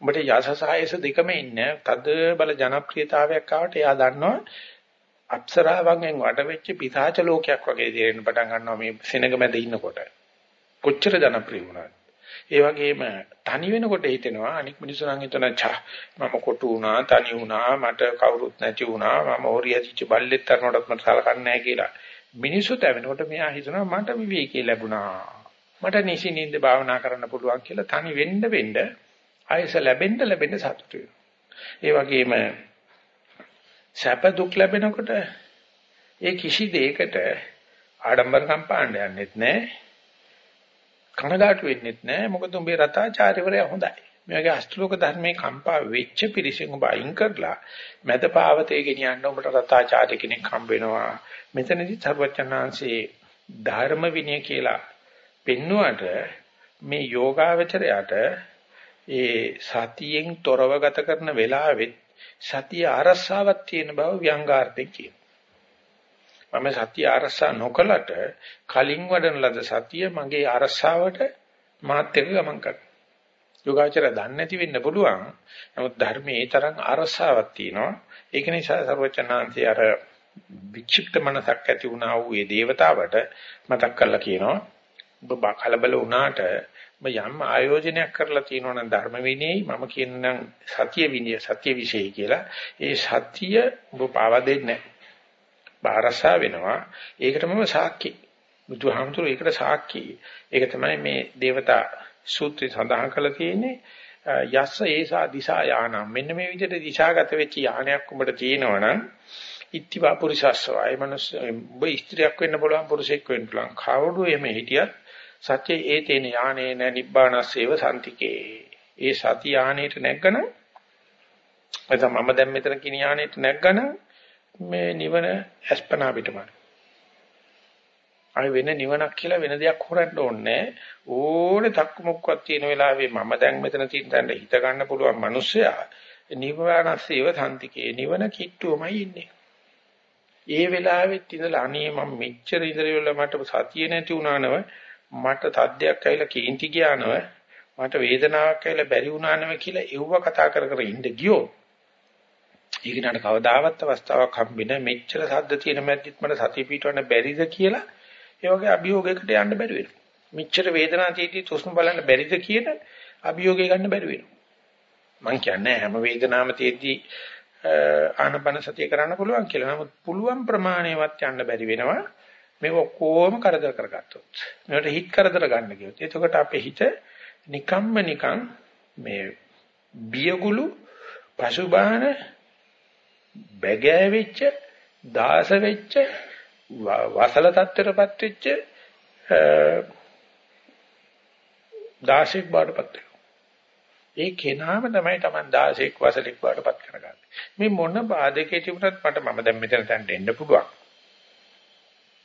ඔබට යසසායස දෙකම ඉන්නේ. තද බල ජනප්‍රියතාවයක් ආවට එයා දන්නවා අප්සරාවන්ගෙන් වට වෙච්ච පිසාච ලෝකයක් වගේ දෙරෙන්න පටන් ගන්නවා මේ සෙනග මැද ඉන්නකොට. කොච්චර ජනප්‍රිය වුණාද? ඒ වගේම තනි වෙනකොට හිතෙනවා අනික් මිනිස්සු නම් හිතන චා මම කොටු වුණා තනි වුණා මට කවුරුත් නැති වුණා මම හොරියදිච්ච බල්ලෙක් තරනටත් මට සලකන්නේ නැහැ කියලා. මිනිස්සු තැවෙනකොට මෙයා හිතනවා මට විවේකී ලැබුණා. මට නිසින්ින්ද භාවනා කරන්න පුළුවන් කියලා තනි වෙන්න වෙන්න ආයස ලැබෙන්න ලැබෙන්න සතුටු වෙනවා. ඒ වගේම සැප දුක් ලැබෙනකොට ඒ කිසි දෙයකට ආඩම්බරකම් පාණ්ඩ යන්නෙත් නැහැ. කනගාටු වෙන්නෙත් නැහැ. මොකද උඹේ රතාචාර්යවරයා හොඳයි. මේ වගේ අෂ්ටලෝක ධර්මයේ කම්පා වෙච්ච පිරිසෙන් ඔබ අයින් කරලා මැද පාවතේ ගෙනියන්න ඔබට රතාචාර්ය කෙනෙක් හම්බ වෙනවා. මෙතනදී සර්වචනාංශේ ධර්ම විනය කියලා පෙන්වුවට මේ යෝගාවචරයට ඒ සතියෙන් තොරව ගත කරන වෙලාවෙත් සතිය අරස්සාවක් තියෙන බව ව්‍යංගාර්ථයෙන් කියනවා. මම සතිය අරස්සා නොකලට කලින් වඩන ලද සතිය මගේ අරස්සාවට මාත් එක්ක ගමන් කරනවා. යෝගාචර දන්නේ නැති වෙන්න පුළුවන්. නමුත් ධර්මයේ තරම් අරස්සාවක් තියෙනවා. ඒක නිසා සර්වචනාන්තය අර වික්ෂිප්ත මනසක් ඇති වුණා වූ ඒ దేవතාවට මතක් කරලා කියනවා. ඔබ කලබල වුණාට යම් ආයෝජනයක් කරලා තියෙනවා නම් ධර්ම විනයයි මම කියනනම් සතිය විනය සත්‍ය විශේෂය කියලා. ඒ සතිය ඔබ පාවා දෙන්නේ බාරසා වෙනවා. ඒකට මම සාක්ෂි. බුදුහාමුදුරුවෝ ඒකට සාක්ෂි. ඒක තමයි මේ దేవතා සූත්‍රය සඳහන් කරලා තියෙන්නේ. යස්ස ඒසා දිසා යානම්. මෙන්න මේ විදිහට දිශාගත වෙච්ච යානයක් උඹට තියෙනවනම් ඉත්තිවා පුරිසස්සවයි මනස ඔබ ස්ත්‍රියක් වෙන්න පුළුවන් පුරුෂයෙක් වෙන්න පුළුවන්. කවුරු එමෙ හිටියත් සත්‍ය ඒතේන යානේන නිබ්බානස්සේව සම්තිකේ ඒ සති යානේට නැග්ගන එතම මම දැන් මෙතන කියන යානේට නැග්ගන මේ නිවන අස්පනා පිටමයි අය වෙන නිවනක් කියලා වෙන දෙයක් හොරන්න ඕනේ ඕනේ තක්මුක්කක් තියෙන වෙලාවේ මම දැන් මෙතන තියෙන තැන හිත ගන්න පුළුවන් මිනිස්සයා නිවනස්සේව සම්තිකේ නිවන කිට්ටුවමයි ඉන්නේ. ඒ වෙලාවෙත් ඉඳලා අනේ මම මෙච්චර ඉඳලා මට සතිය නැති වුණානව මට තද්දයක් ඇවිල්ලා කේන්ති ගියානව මට වේදනාවක් ඇවිල්ලා බැරි වුණානව කියලා එව්ව කතා කර කර ඉඳ ගියෝ ඒක නට කවදාවත් අවස්ථාවක් හම්බෙන්නේ මෙච්චර සද්ද තියෙන මැද්දෙත් මට සතිය පිටවන්න බැරිද කියලා ඒ වගේ අභියෝගයකට යන්න බැරි වෙනවා. මෙච්චර වේදනාව තියෙද්දි තුස්ම බලන්න බැරිද කියන අභියෝගය ගන්න බැරි වෙනවා. මං කියන්නේ හැම වේදනාවම තියෙද්දි ආනපන සතිය කරන්න පුළුවන් කියලා. නමුත් පුළුවන් ප්‍රමාණයවත් යන්න බැරි වෙනවා. මේ ඔක්කොම කරදර කරගත්තොත්. මේකට හිත කරදර ගන්න කියොත්. එතකොට අපේ හිත නිකම්ම නිකම් මේ බියගුළු පසුබාහන බැගෑ වෙච්ච දාස වෙච්ච වසල තත්ත්වයටපත් වෙච්ච දාශෙක් බාටපත් වෙනවා. ඒ කෙනාම තමයි Taman දාශෙක් වසලෙක් බාටපත් කරගන්නේ. මේ මොන බාධකේ තිබුණත් මට මම දැන් මෙතන තැනට එන්න පුළුවන්.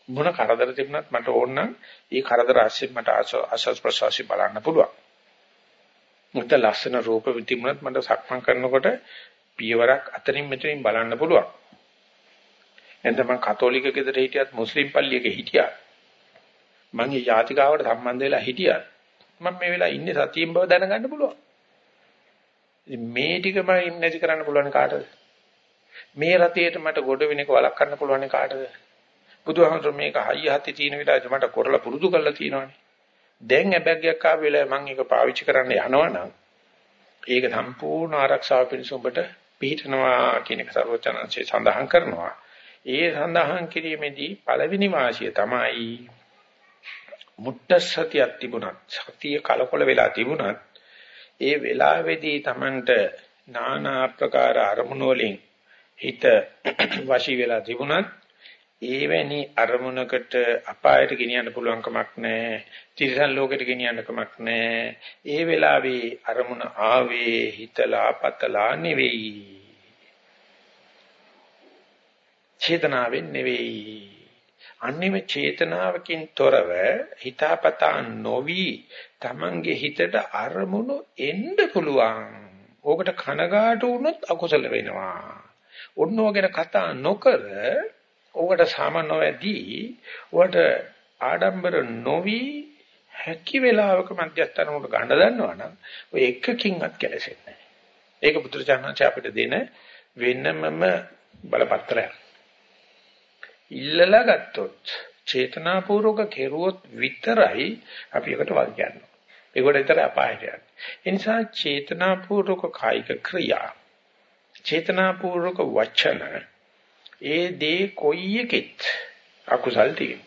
මොන කරදර තිබුණත් මට ඕන නම් ඒ කරදර ආශ්‍රයෙන් මට ආශස් ප්‍රසවාසි බලන්න පුළුවන්. මුත් ලස්සන රූප විතිමුණත් මට සක්මන් කරනකොට පියවරක් අතරින් මෙතනින් බලන්න පුළුවන්. එතන මම කතෝලික ගෙදර හිටියත් මුස්ලිම් පල්ලියක හිටියා. මම ඒ යාතිකාවට සම්බන්ධ වෙලා හිටියා. මම මේ වෙලාව ඉන්නේ සතියෙන් බව දැනගන්න පුළුවන්. මේ ටිකම නැති කරන්න පුළුවන් කාටද? මේ රතේට මට ගොඩ වෙනක වළක්වන්න පුළුවන් කාටද? බුදුහාමර මේක හයිය හති තියෙන වෙලාවට මට කරලා පුරුදු කරලා තියෙනවානේ. දැන් ඇබැග්යක් ආව වෙලාවේ මම ඒක පාවිච්චි කරන්න යනවනම් ඒක සම්පූර්ණ ආරක්ෂාව පිණිස ඔබට පිළිටනවා කියන එක සර්වචනංශය සඳහන් කරනවා. ඒ සඳහන් කිරීමේදී පළවෙනි වාසිය තමයි මුට්ට සතියක් තිබුණත් සතිය කලකොල වෙලා තිබුණත් ඒ වෙලාවේදී Tamanට নানা ආකාර අරමුණු වලින් හිත වශී වෙලා තිබුණත් ඒවැනි අරමුණකට අපායට ගෙනියන්න පුළුවන් කමක් නැහැ. තිරිසන් ලෝකෙට ගෙනියන්න කමක් නැහැ. ඒ වෙලාවේ අරමුණ ආවේ හිතලා පතලා නෙවෙයි. චේතනාවෙන් නෙවෙයි. අන්නේම චේතනාවකින් තොරව හිතාපතා නොවි Tamange හිතට අරමුණු එන්න පුළුවන්. ඕකට කනගාටු වුණොත් අකුසල වෙනවා. ඔන්නෝගෙන කතා නොකර ඕකට සාමනෝවැදී ඕකට ආඩම්බර නොවි හැකි වෙලාවක මධ්‍යස්ථානකට ගන්න දන්නවනම් ඔය එකකින්වත් කැලෙසෙන්නේ නැහැ. ඒක පුදුරචානන්ච අපිට දෙන වෙනමම බලපත්‍රයක්. ඉල්ලලා ගත්තොත් චේතනාපූර්වක කෙරුවොත් විතරයි අපි එකට වල් කියන්නේ. ඒකට විතර අපායට යන්නේ. ඒ නිසා චේතනාපූර්වක කායික ක්‍රියා චේතනාපූර්වක වචන ඒ දේ කොයි එකෙත් අකුසල් තියෙනවා.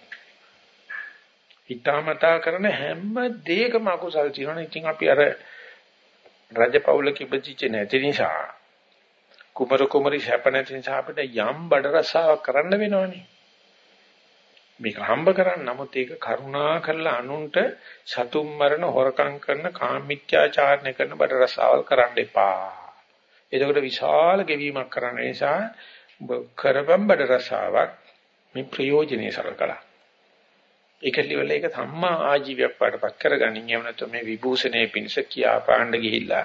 හිතාමතා කරන හැම දෙයකම අකුසල් තියෙනවා. ඉතින් අපි අර රජපෞලක ඉපදිච්ච නැති නිසා කුමරු කුමරි සැප නැති නිසා අපිට යම් බඩ රසාවක් කරන්න වෙනවනේ. මේක හම්බ කරන්න නමුත් ඒක කරුණා කරලා අනුන්ට සතුම් මරණ හොරකම් කරන කාමීත්‍යාචාරණය කරන බඩ රසාවල් කරන්න එපා. එතකොට විශාල ගෙවීමක් කරන්න නිසා කරපම් බඩ රසාවක් මේ ප්‍රයෝජනේ සලකලා. ඒක livel ඒක සම්මා ආජීවයක් වඩපත් කරගනින් එහෙම නැත්නම් මේ විභූෂණයේ පිණිස කියා පාණ්ඩ ගිහිල්ලා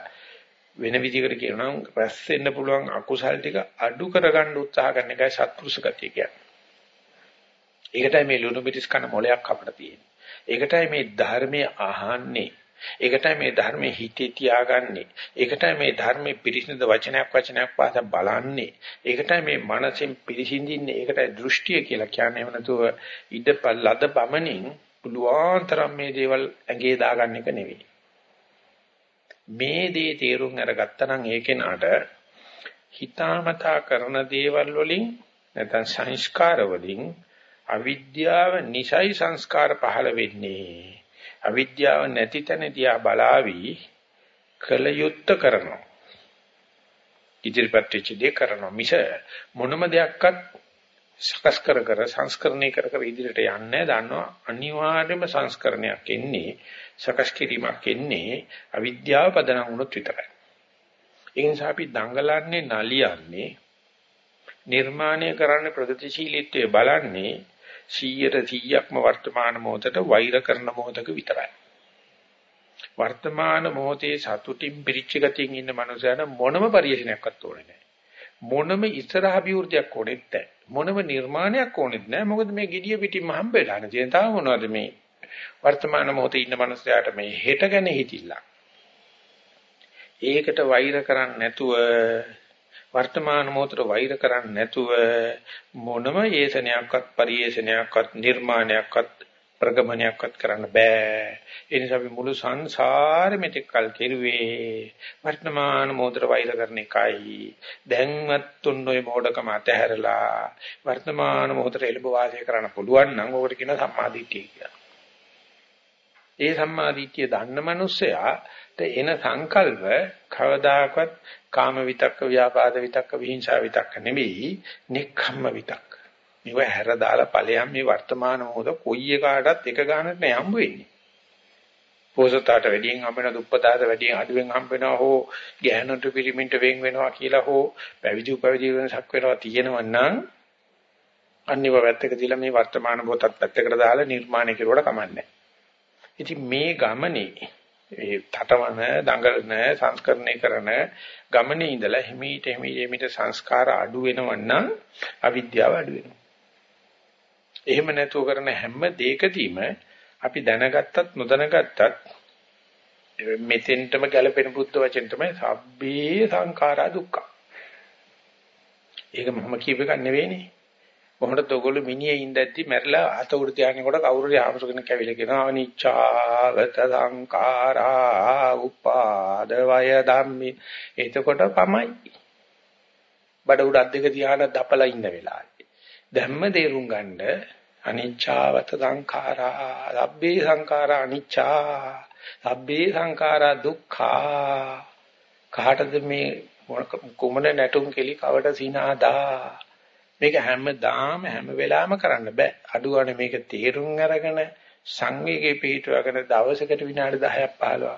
වෙන විදිහකට කියනවා නම් රැස් වෙන්න පුළුවන් අකුසල් ටික අඩු කරගන්න උත්සාහ කරන එකයි සත්පුරුෂ ගතිය කියන්නේ. ඒකටයි මේ ලුණු මිටිස් කන මොලයක් අපිට තියෙන්නේ. ඒකටයි මේ ධර්මයේ අහන්නේ. ඒකටයි මේ ධර්මයේ හිතේ තියාගන්නේ. ඒකටයි මේ ධර්මයේ පිරිසිදු වචනයක් වචනයක් පාස බලන්නේ. ඒකටයි මේ මනසෙන් පිරිසිඳින්නේ. ඒකටයි දෘෂ්ටිය කියලා කියන්නේ. එහෙම නැතුව ඉඩපල්ලද පමණින් පුළුවන් තරම් මේ දේවල් ඇඟේ දාගන්න එක නෙවෙයි. මේ දේ තේරුම් අරගත්තා නම් ඒ කෙනාට හිතාමතා කරන දේවල් වලින් නැත්නම් සංස්කාර වලින් අවිද්‍යාව නිසයි සංස්කාර පහළ වෙන්නේ. අවිද්‍යාව නැති තැන දිහා බලාවි කල යුත්ත කරනවා. ඉදිරිපත් වෙච්ච දේ කරනවා. මිස මොනම දෙයක්වත් සකස් කර කර සංස්කරණය කර කර ඉදිරියට යන්නේ දන්නවා අනිවාර්යයෙන්ම සංස්කරණයක් එන්නේ සකස් කිරීමක් එන්නේ අවිද්‍යාව පදනම් වුණොත් විතරයි. ඒ නිසා අපි දඟලන්නේ නලියන්නේ නිර්මාණය කරන්න ප්‍රගතිශීලීත්වයේ බලන්නේ 100ට 100ක්ම වර්තමාන මොහොතට වෛර කරන මොහොතක විතරයි. වර්තමාන මොහොතේ සතුටින් පිරිච්ච ගතියින් ඉන්න මනුස්සයන මොනම පරිශීලනයක්වත් ඕනේ නැහැ. මොනම ඉස්සරහ අභිවෘද්ධියක් ඕනෙත් නැහැ. මොනම නිර්මාණයක් ඕනෙත් නැහැ. මොකද මේ gediya පිටින්ම හම්බෙලා නැති. තාම මොනවද මේ වර්තමාන මොහොතේ ඉන්න මනුස්සයාට මේ හෙට ගැන හිතිලා. ඒකට වෛර කරන්නේ නැතුව වර්තමාන මොහොතට වෛර කරන්නේ නැතුව මොනම යේසනයක්වත් පරියේෂණයක්වත් නිර්මාණයක්වත් ප්‍රගමනයක්වත් කරන්න බෑ. ඒ නිසා අපි මුළු සංසාරෙ මෙතෙක් කල් කෙරුවේ වර්තමාන මොහොතට වෛර කරන එකයි. දැන්වත් තුන්ොයි මොඩකම අතහැරලා වර්තමාන මොහොතට එළඹ වාසය කරන්න පුළුවන් නම් ඕකට කියන සම්මාදිට්ඨිය කියලා. ඒ සම්මාදිට්ඨිය දන්න මනුස්සයාට එන සංකල්ප කවදාකවත් කාම විතක්ක, ව්‍යාපාද විතක්ක, විහිංසාව විතක්ක නෙවෙයි, නික්ඛම්ම විතක්ක. මේව හැර දාලා ඵලයන් මේ වර්තමාන මොහොත කොයි එකකටත් එක ගන්නට නෑ හම්බ වෙන්නේ. පොසතාට වැඩියෙන් හම්බ වෙන දුප්පතාට වැඩියෙන් අඩුවෙන් හම්බ වෙනවා හෝ ගැහණට පිරිමින්ට වෙන් වෙනවා කියලා හෝ පැවිදි උපවිදි වෙනසක් වෙනවා තියෙනවා නම් අනිව වැත්තක තියලා මේ වර්තමාන මොහොතත් පැත්තකට දාලා නිර්මාණය කෙරුවට කමන්නේ. ඉතින් මේ ගමනේ ඒ තටමන දඟලන සංස්කරණය කරන ගමනේ ඉඳලා හිමීට හිමීට සංස්කාර අඩු වෙනවනම් අවිද්‍යාව අඩු වෙනවා. එහෙම නැතුව කරන හැම දෙයකදීම අපි දැනගත්තත් නොදැනගත්තත් මෙතෙන්ටම ගැලපෙන බුද්ධ වචන තමයි සබ්බේ සංඛාරා දුක්ඛ. ඒක මම කියප එකක් නෙවෙයිනේ. කොහොමද ඔයගොල්ලෝ මිනිහේ ඉඳද්දි මැරිලා අත උඩ තියාගෙනකොට කවුරු හරි ආමසු කෙනෙක් ඇවිල්ලා කියනවා අනිච්චාගත සංඛාරා උපාද වය ධම්මි. එතකොට පමයි. බඩ උඩ අත් දෙක තියාන දපලා ඉන්න වෙලාවේ. ධම්ම තේරුම් ගන්න අනිච්චාවත සංඛාරා ලබ්බේ සංඛාරා අනිච්චා ලබ්බේ සංඛාරා දුක්ඛා කාටද මේ කුමන නැටුම් කෙලි කවට සිනාදා මේක හැමදාම හැම වෙලාවෙම කරන්න බෑ. අඩු ගන්න මේක තේරුම් අරගෙන සංවේගයේ පිටවගෙන දවසකට විනාඩි 10ක් 15ක්.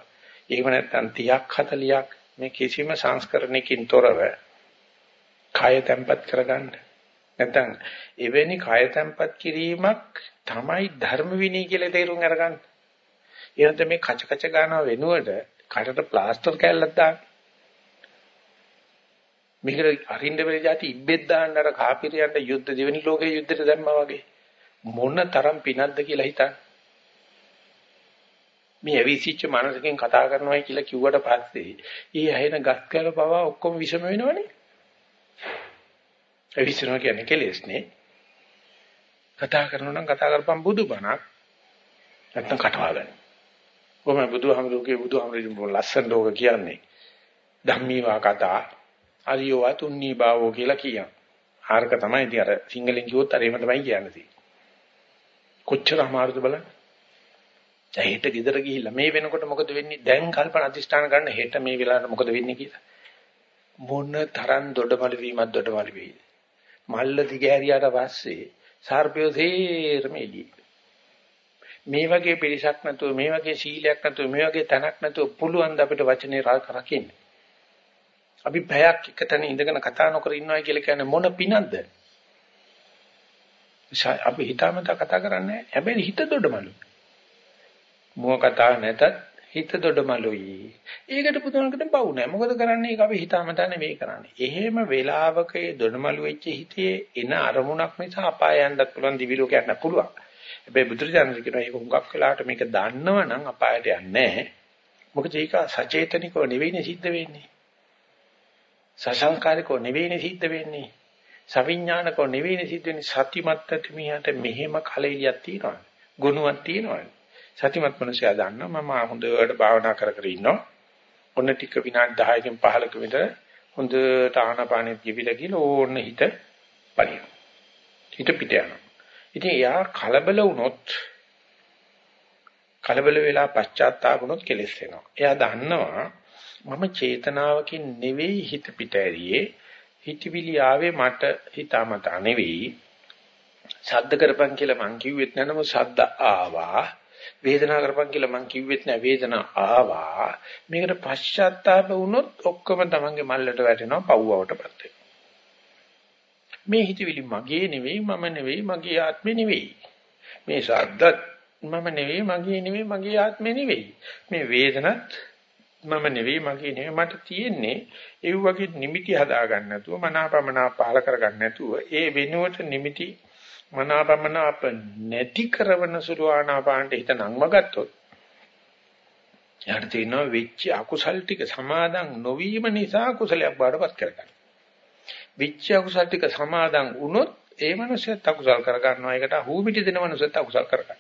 එහෙම නැත්නම් 30ක් 40ක් මේ කිසිම සංස්කරණයකින් තොරව කය තැම්පත් කරගන්න. නැත්නම් එවැනි කය තැම්පත් කිරීමක් තමයි ධර්ම විනය කියලා තේරුම් අරගන්න. එහෙනම් මේ කච කච ගන්නව වෙනුවට කටට ප්ලාස්ටර් කැල්ලක් දාන්න. මේකට අරින්න බැරි જાති ඉබ්බෙත් දාන්න අර කාපිරියන්ට යුද්ධ දෙවෙනි ලෝකයේ යුද්ධෙට දැම්මා වගේ මොන තරම් පිනක්ද කියලා හිතන්න. මේ ඇවිසිච්ච මනසකින් කතා කරනවායි කියලා කිව්වට පස්සේ ඊ ඇහෙන ගස් කැල පවා ඔක්කොම විසම වෙනවනේ. ඇවිසිනවා කියන්නේ කෙලෙස්නේ. කතා කරනවා නම් කතා කරපම් බුදුබණක් නැත්තම් කටවාගන්න. කොහොම බුදුහාමුදුරුවෝ බුදුහාමුදුරුවෝ ලස්සන ලෝක කියන්නේ. ධම්මීවා කතා අරියෝ වතුන්නී බාවෝ කියලා කියනවා. ආරක තමයි ඉතින් අර සිංහලෙන් කිව්වොත් අර එහෙම තමයි කියන්නේ. කොච්චර අමාරුද බලන්න. දැන් හෙට ගෙදර ගිහිල්ලා මේ වෙනකොට මොකද වෙන්නේ? දැන් කල්පන අධිෂ්ඨාන ගන්න හෙට මේ වෙලාවට මොකද වෙන්නේ කියලා. මොන තරම් දොඩමළු වීමක් දොඩමළු වෙයිද? මල්ල දිගහැරියාට පස්සේ සර්පයෝ තේරම එළියේ. මේ වගේ පිරිසක් නැතුව මේ වගේ සීලයක් නැතුව මේ වගේ තැනක් නැතුව පුළුවන් ද අපිට වචනේ රකින්න. අපි පැයක් එක තැන ඉඳගෙන කතා නොකර ඉන්නවා කියලා කියන්නේ මොන පිනක්ද? අපි හිතාමතා කතා කරන්නේ හැබැයි හිත දොඩමලු. මොව කතා නැතත් හිත දොඩමලුයි. ඒකට පුදුමකට බවු නැහැ. මොකද කරන්නේ? ඒක අපි හිතාමතා නෙවෙයි කරන්නේ. එහෙම වෙලාවක ඒ දොඩමලු වෙච්ච හිතේ එන අරමුණක් නිසා අපාය යන්නත් පුළුවන් දිවි ලෝකයක් යන්න පුළුවන්. හැබැයි බුදුරජාණන් කියනවා මේක හුඟක් වෙලාවට මේක දන්නවනම් අපායට යන්නේ නැහැ. මොකද ඒක සචේතනිකව නෙවෙයිනේ සිද්ධ වෙන්නේ. සසංකාරිකෝ නෙවෙයිනේ සිද්ධ වෙන්නේ. සවිඥානිකෝ නෙවෙයිනේ සිද්ධ වෙන්නේ. සතිමත් ඇතිමියට මෙහෙම කලෙලියක් තියෙනවා. ගුණයක් තියෙනවා. සතිමත් මනුස්සයා දන්නවා මම හොඳට භාවනා කර කර ඉන්නවා. ඔන්න ටික විනාඩි 10කින් 15ක විතර හොඳට ආනාපානෙත් ගිවිලා ගිහලා ඕන්න හිත පරිණ. හිත පිට යනවා. ඉතින් එයා කලබල වුණොත් කලබල වෙලා පශ්චාත්තාප වුණොත් කෙලස් වෙනවා. එයා දන්නවා මම චේතනාවකින් නෙවෙයි හිත පිට ඇරියේ. හිතවිලි ආවේ මට හිතාමතා නෙවෙයි. ශබ්ද කරපන් කියලා මං කිව්වෙත් නැනම ශබ්ද ආවා. වේදනාව කරපන් කියලා මං කිව්වෙත් නෑ වේදනාව ආවා. මේකට පශ්චාත්තාප වුණොත් ඔක්කොම තමන්ගේ මල්ලට වැටෙනවා පව්වවටපත් වෙනවා. මේ හිතවිලි මගේ නෙවෙයි මම නෙවෙයි මගේ ආත්මෙ නෙවෙයි. මේ ශබ්දත් මම නෙවෙයි මගේ නෙවෙයි මගේ ආත්මෙ නෙවෙයි. මේ වේදනත් මම නෙවෙයි මගේ නෙවෙයි මට තියෙන්නේ ඒ වගේ නිමිටි හදා ගන්න නැතුව මනාපමනා පහල කර ගන්න නැතුව ඒ වෙනුවට නිමිටි මනාපමනාප නැති කරවන සුළු ආනාපානට හිත නංව ගත්තොත් යාට තියෙනවා වෙච්ච අකුසල් ටික සමාදන් නොවීම නිසා කුසලයක් බාටපත් කරගන්න. වෙච්ච අකුසල් ටික සමාදන් වුණොත් ඒ මනුස්සයත් අකුසල් කරගන්නවා. ඒකට හූමිටි දෙන මනුස්සයත් අකුසල් කරගන්නවා.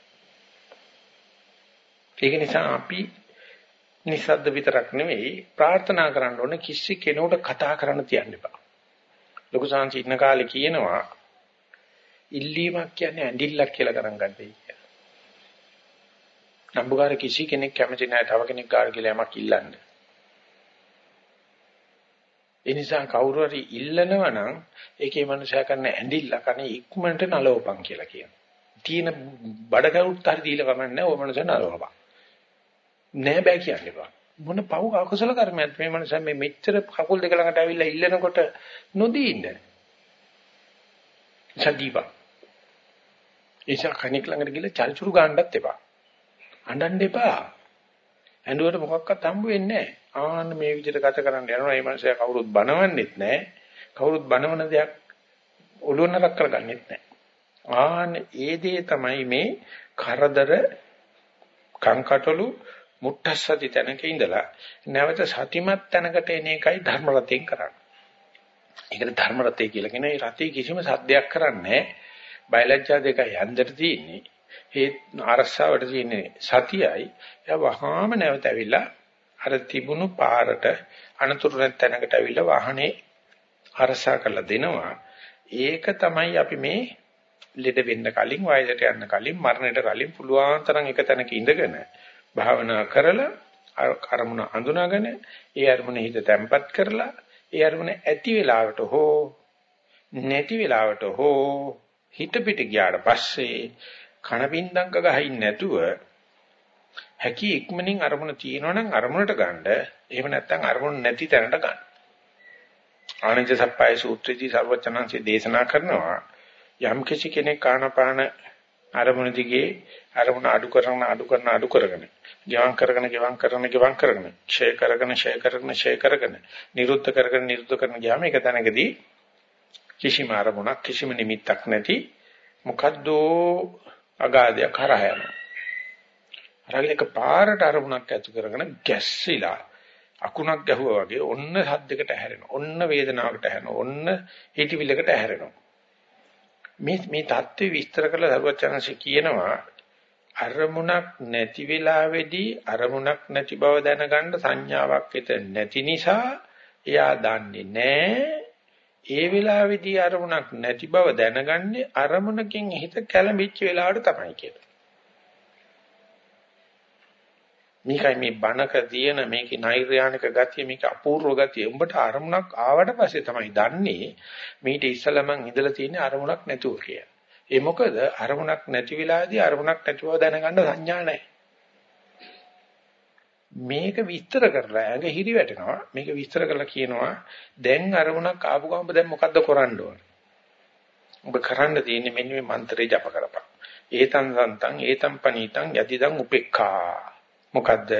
ඒක නිසා අපි නිසද්ද විතරක් නෙවෙයි ප්‍රාර්ථනා කරන්න ඕනේ කිසි කෙනෙකුට කතා කරන්න තියන්න එපා. ලොකු සාංශි ඉන්න කාලේ කියනවා ඉල්ලීමක් කියන්නේ ඇඬිල්ලක් කියලා ගණන් ගන්නයි කියලා. නම්බුකාර කිසි කෙනෙක් කැමති නැහැ තව කෙනෙක් ගාඩ කියලා යමක් ඉල්ලන්න. ඒ නිසා කවුරු හරි ඉල්ලනවා නම් ඒකේ මනුෂයා කරන ඇඬිල්ල කනේ ඉක්මනට නලවපන් කියලා කියනවා. තියෙන බඩ කරුත් හරි දීලා කමන්නේ ඕ මනුෂයා නලවපන්. නෑ බෑ කියන්න එපා. මොන පව් අකුසල කර්මයක් මේ මනුෂයා මේ මෙච්චර කකුල් දෙක ළඟට ඇවිල්ලා ඉල්ලනකොට නොදී ඉන්න. සදීපා ඒසක් කණික් ළඟට ගිහලා චල්චුරු ගන්නවත් එපා. අඬන්න එපා. ඇඬුවට මොකක්වත් හම්බ වෙන්නේ නැහැ. ආන්න මේ විදිහට ගත කරන්න යනවා. මේ මනුස්සයා කවුරුත් බනවන්නෙත් නැහැ. කවුරුත් බනවන දෙයක් ඔළුව නරක් කරගන්නෙත් නැහැ. ආන්න ඒ දේ තමයි මේ කරදර කංකටොළු මුට්ටස්සති තැනක ඉඳලා නැවත සතිමත් තැනකට එන එකයි ධර්ම රතෙන් කරන්නේ. ඒකට ධර්ම රතේ කියලා කියන ඒ රතේ කිසිම සද්දයක් කරන්නේ නැහැ. බයලජ්ජා දෙකයි හන්දට තියෙන්නේ. ඒ අරස්සාවට තියෙන්නේ සතියයි. එයා වහාම නැවත ඇවිල්ලා අර තිබුණු පාරට අනතුරු නැතැනකට ඇවිල්ලා වාහනේ අරසා කරලා දෙනවා. ඒක තමයි අපි මේ ලෙඩ වෙන්න කලින් වයසට යන්න කලින් මරණයට කලින් පුළුවන් තරම් එක තැනක ඉඳගෙන භාවනා කරලා අරමුණ අඳුනාගෙන ඒ අරමුණ හිත තැම්පත් කරලා ඒ අරමුණ ඇති වෙලාවට හෝ නැති වෙලාවට හෝ හිත පිට ගියාට පස්සේ කන පින්දංක ගහින් නැතුව හැකි ඉක්මනින් අරමුණ තියෙනවනම් අරමුණට ගන්න. එහෙම නැත්නම් අරමුණ නැති තැනට ගන්න. ආනන්ද සප්පයි සූත්‍රයේදී සර්වචනංශය දේශනා කරනවා යම් කිසි කෙනෙක් ආනපාන අරමුණ දිගේ අරමුණ අඩු කරන අඩු කරන අඩු කරගෙන ගෙවම් කරගෙන ගෙවම් කරන ගෙවම් කරගෙන ෂේ කරගෙන ෂේ කරගෙන ෂේ කරගෙන නිරුද්ධ කරගෙන නිරුද්ධ කරන ගියාම ඒක තැනකදී කිසිම අරමුණක් කිසිම නිමිත්තක් නැති මොකද්ද අගාධය කරා යනවා. අරගෙන එක පාරට අරමුණක් ඇති කරගෙන ගැස්සිලා අකුණක් ගැහුවා වගේ ඔන්න සද්දයකට ඇහැරෙනවා. ඔන්න වේදනාවකට ඇහැරෙනවා. ඔන්න හිතවිල්ලකට ඇහැරෙනවා. මේ මේ தත්ත්වය විස්තර කරලා සරුවචනන්සේ කියනවා අරමුණක් නැති වෙලාවේදී අරමුණක් නැති බව දැනගන්න සංඥාවක් හිත නැති නිසා එයා දන්නේ නැහැ ඒ වෙලාවේදී අරමුණක් නැති බව දැනගන්නේ අරමුණකින් හිත කැළඹිච්ච වෙලාවට තමයි කියලා. මේකයි මේ බණක තියෙන මේකේ නෛර්යානික ගතිය මේක අපූර්ව ගතිය. උඹට අරමුණක් ආවට පස්සේ තමයි දන්නේ මීට ඉස්සලා මං ඉඳලා තියෙන අරමුණක් නැතුව කියලා. ඒ මොකද අරමුණක් නැති වෙලාවේදී අරමුණක් නැතිව දැනගන්න සංඥා නැහැ. මේක විස්තර කරලා ඇඟ හිරි වැටෙනවා මේක විස්තර කරලා කියනවා දැන් අරමුණක් ආපු ගමන් දැන් මොකද්ද කරන්න ඕන ඔබ කරන්න තියෙන්නේ මෙන්න මේ මන්ත්‍රේ ජප කරපන් ඒතං සන්තං ඒතං පනීතං යතිදං උපේක්ඛා මොකද්ද?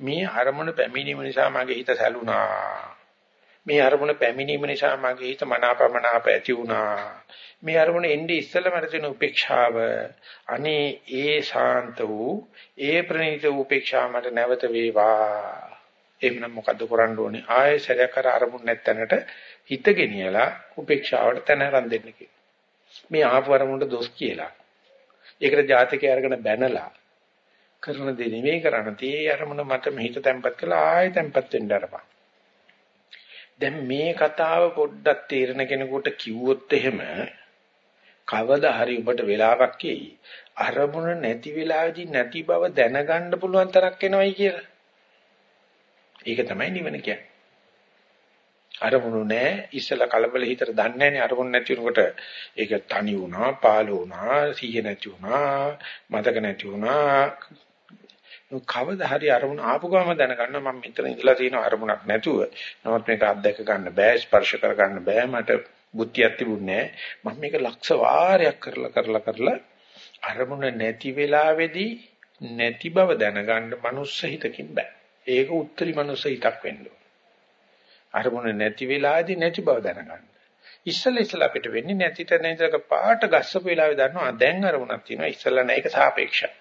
මේ අරමුණ පැමිණීම නිසා මගේ හිත සැලුණා. මේ අරමුණ පැමිණීම නිසා මගේ හිත මනාපමනාප ඇති වුණා. මේ අරමුණ එන්නේ ඉස්සෙල්ලා මට තියෙන උපේක්ෂාව. අනේ ඒ ශාන්ත වූ ඒ ප්‍රණීත වූ උපේක්ෂාව මට නැවත වේවා. එහෙනම් මොකද්ද කරන්න ඕනේ? ආයෙ සැරයක් අර අරමුණ නැත්තනට හිත ගෙනියලා උපේක්ෂාවට තැනරන් දෙන්න මේ ආපු අරමුණට දොස් කියලා. ඒකට ජාතකයේ අරගෙන බැනලා කරන දේ නෙමෙයි කරන්න tie අරමුණ මට මෙහිත තැම්පත් කළා ආයෙ තැම්පත් වෙන්න අරපන් දැන් මේ කතාව පොඩ්ඩක් තේරෙන කෙනෙකුට කිව්වොත් එහෙම කවදා හරි ඔබට වෙලාවක් එයි අරමුණ නැති වෙලාවේදී නැති බව දැනගන්න පුළුවන් තරක් එනවයි කියලා. ඒක තමයි නිවන කියන්නේ. අරමුණු නැහැ ඉස්සලා කලබල හිතට දන්නේ නැහැ අරමුණු නැති වෙනකොට ඒක තනි වුණා පාළු වුණා සීය නැති වුණා මතක නැති වුණා කවදා හරි අරමුණ ආපු ගම දැනගන්න මම මෙතන ඉඳලා තියෙන අරමුණක් නැතුව. නමුත් මේක අත්දැක ගන්න බෑ ස්පර්ශ කර ගන්න බෑ මට බුද්ධියක් තිබුණේ මම මේක ලක්ෂ වාරයක් කරලා කරලා කරලා අරමුණ නැති වෙලාවේදී නැති බව දැනගන්න මනුස්ස හිතකින් බෑ. ඒක උත්තරී මනුස්ස හිතක් වෙන්න අරමුණ නැති වෙලාවේදී නැති බව දැනගන්න. ඉස්සල ඉස්සල අපිට වෙන්නේ නැතිට නැතික පාට ගස්සපු වෙලාවේ දන්නවා දැන් අරමුණක් තියෙනවා. ඉස්සල නැහැ ඒක සාපේක්ෂයි.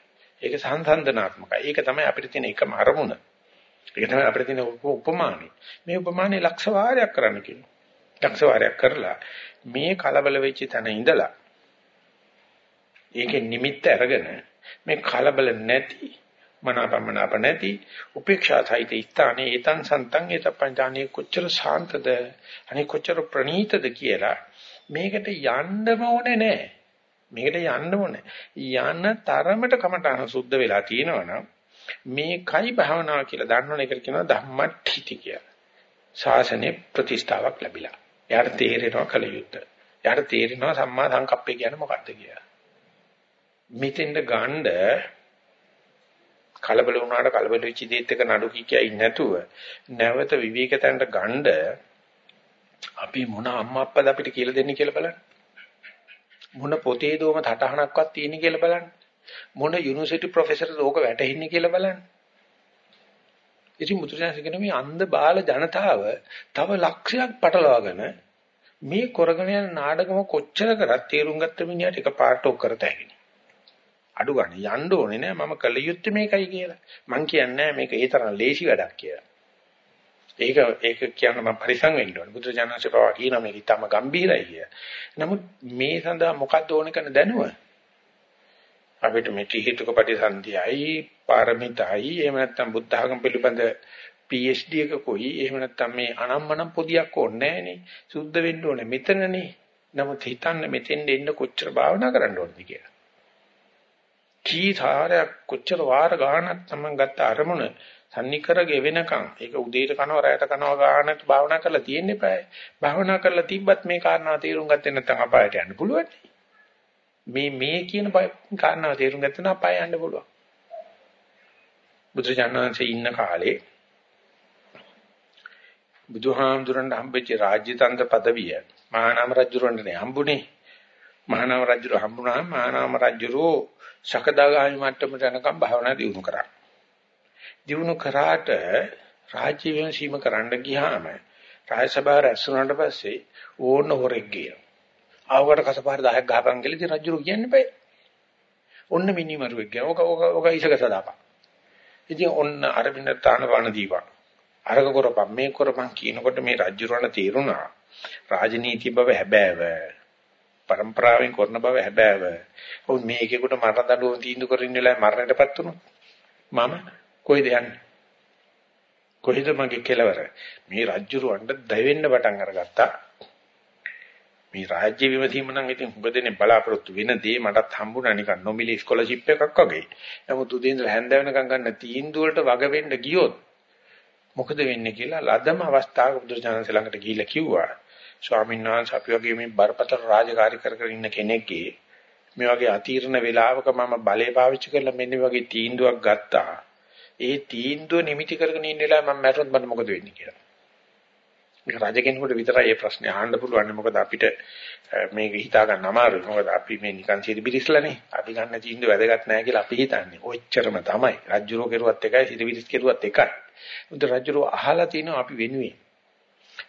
ඒක සංසන්දනාත්මකයි. ඒක තමයි අපිට තියෙන එකම අරමුණ. ඒක තමයි අපිට තියෙන උපමානෙ. මේ උපමානෙ ලක්ෂ වාරයක් කරන්න කියනවා. ලක්ෂ වාරයක් කරලා මේ කලබල වෙච්ච තැන ඉඳලා ඒකේ නිමිත්ත අරගෙන මේ කලබල නැති මනාපමනාප නැති උපේක්ෂා සහිත ස්ථානේ ඒතං සන්තං ඒතප්පංචානේ කොච්චර ශාන්තද අනේ කොච්චර ප්‍රණීතද කියලා මේකට යන්නම ඕනේ නැහැ මේකට යන්න ඕනේ. යන තරමට කමටහන සුද්ධ වෙලා තියෙනවනම් මේකයි භාවනාව කියලා දන්නවනේ ඒකට කියනවා ධම්මට්ඨිති කියලා. ශාසනයේ ප්‍රතිස්ථාවක් ලැබිලා. එයාට තේරෙනවා කල යුත්තේ. එයාට තේරෙනවා සම්මා සංකප්පය කියන්නේ මොකක්ද කියලා. මෙතෙන්ද ගණ්ඩ කලබල වුණාට කලබල වෙච්ච දේත් එක නඩු කිකියා ඉන්නේ නැතුව නැවත විවේකතන්ට ගණ්ඩ අපි මොන අම්මා අප්පද අපිට කියලා දෙන්නේ කියලා බලන්න. මොන පොතේ දෝම තටහනක්වත් තියෙන්නේ කියලා බලන්න. මොන යුනිවර්සිටි ප්‍රොෆෙසර්ද ඕක වැටෙන්නේ කියලා බලන්න. ඉතින් මුතුසාරස කියන මේ අන්ධ බාල ජනතාව තව ලක්ෂයක් පටලවාගෙන මේ කරගෙන යන නාඩගම කොච්චර කරත් තේරුම් ගත්ත මිනිහට එක පාට ඔක් කරත හැකියි. අඩු ගන්න යන්න ඕනේ නෑ මම කළ යුත්තේ මේකයි කියලා. මං කියන්නේ මේක ඒ තරම් ලේසි වැඩක් කියලා. ඒක ඒක කියන්න මම පරිසං වෙන්න ඕනේ. බුදුරජාණන්සේ පවා කියනවා මේක ඊටම ගැඹීරයි කිය. නමුත් මේ සඳහා මොකක්ද ඕන කරන දැනුව? අපිට මේ ත්‍රිහිතුක ප්‍රතිසන්දියයි පාරමිතයි එහෙම නැත්නම් බුද්ධ ධර්ම පිළිබඳ PhD එකකුයි එහෙම නැත්නම් මේ අනම්මනම් පොදියක් ඕනේ නෑනේ. සුද්ධ වෙන්න ඕනේ මෙතනනේ. නමුත් හිතන්න මෙතෙන් එන්න කොච්චර භාවනා කරන්න ඕනද කියලා. කී ධාරයක් කොච්චර වාර ගානක් තමන් ගත්ත අරමුණ සම්නිකර ගෙවෙනකන් ඒක උදේට කනවා රැයට කනවා ගානක් භාවනා කරලා තියෙන්න eBay භාවනා කරලා තිබ්බත් මේ කාරණාව තේරුම් ගත්තේ නැත්නම් අපායට යන්න පුළුවන්. මේ මේ කියන කාරණාව තේරුම් ගත්තම අපාය යන්න පුළුවන්. බුදුජානනාංශයේ ඉන්න කාලේ බුදුහාමුදුරන් හම්බෙච්ච රාජ්‍ය තන්ත්‍ර পদවිය මහානාම රජුරන්ටනේ හම්බුනේ. මහානාම රජුර හම්බුණාම මහානාම රජුරෝ සකදාගාමි මට්ටමට යනකම් භාවනා දියුණු කරා. දියුණු කරාට රාජ්‍ය විමසීම කරන්න ගියාම රාජ සභාව රැස්ුණාට පස්සේ ඕන හොරෙක් ගියා. ආවකට කසපාර 10ක් ගහපන් කියලා ඉතින් රජුරු කියන්නේ බෑ. ඔන්න මිනිමරුවෙක් ගියා. ඔක ඔක ඔක ඉසක සදාපන්. ඉතින් ඔන්න අරබින්ද තාන වණ දීපන්. අරක කරපන් මේ කරපන් කියනකොට මේ රජුරණ තේරුණා. රාජනීති බව හැබෑව. પરම්පරාවෙන් කරන බව හැබෑව. ඔව් මේකෙකුට මරණ දඬුවම තීන්දුව කරගෙන ඉන්නලා මරණයටපත් වුණොත් මම කොයිද යන්නේ? කොහෙද මගේ කෙලවර? මේ රජ්ජුරුවන්ට දැවෙන්න පටන් අරගත්තා. මේ රාජ්‍ය විමසීම නම් ඉතින් හුඟදෙනේ බලාපොරොත්තු වෙන දේ මටත් හම්බුණා නිකන් නොමිලේ ස්කෝලර්ෂිප් එකක් වගේ. නමුත් උදේ ඉඳලා හැන්ද වෙනකන් ගන්න තීන්දුව වලට වග වෙන්න ගියොත් මොකද වෙන්නේ කියලා ලදම අවස්ථාවක බුදුරජාණන් ළඟට ගිහිල්ලා කිව්වා. ස්වාමීන් වහන්සේ අපි වගේ මේ බරපතල රාජකාරී කර කර ඉන්න කෙනෙක්ගේ මේ වගේ අතීර්ණ වේලාවක මම බලය පාවිච්චි කරලා මෙන්න වගේ තීන්දුවක් ගත්තා. ඒ තීන්දුව නිමිති කරගෙන ඉන්න වෙලාව මම මැරුණොත් මට මොකද වෙන්නේ කියලා. මේක රජ කෙනෙකුට විතරයි මේ ප්‍රශ්නේ අහන්න පුළුවන්. මොකද අපිට මේක හිතා ගන්න අමාරුයි. මොකද අපි මේ නිකන් සිරිබිරිස්ලානේ. අපි ගන්න තීන්දුව වැදගත් නැහැ කියලා අපි හිතන්නේ. ඔච්චරම තමයි. රජ්ජුරෝ කෙරුවත් එකයි සිරිබිරිස් කෙරුවත් එකයි. මුද රජ්ජුරෝ අහලා තිනවා අපි වෙනුවෙන්.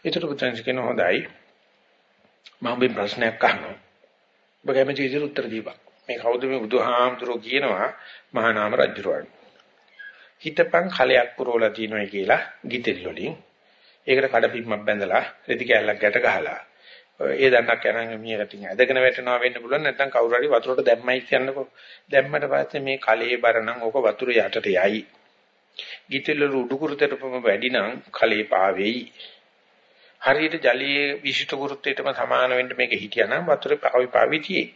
ඒතර පුතන්ස් කියන හොඳයි. මම මේ ප්‍රශ්නයක් අහනවා. ඔබ කැමති විදිහට උත්තර දීපන්. මේ කවුද මේ බුදුහාමුදුරුවෝ කියනවා මහා නාම රජුරවණ. හිතපන් කලයක් පුරවලා තියෙනවා කියලා ගිතෙල් වලින්. ඒකට කඩපිම්මක් බැඳලා රෙදි කැල්ලක් ගැට ගහලා ඒ දන්නක් යනන් මියකටින් ඇදගෙන වැටෙනවා වෙන්න පුළුවන් නැත්නම් කවුරු හරි වතුරට දැම්මයි කියන්නකෝ. දැම්මට පස්සේ මේ කලයේ බර නම් ඕක වතුර යටට යයි. ගිතෙල් වල උඩුකුරුතරපම වැඩි නම් කලයේ පාවෙයි. හරියට ජලයේ විශිෂ්ට ගුරුත්වයටම සමාන වෙන්න මේක හිටියානම් වතුරේ පාවි පාවි තියෙයි.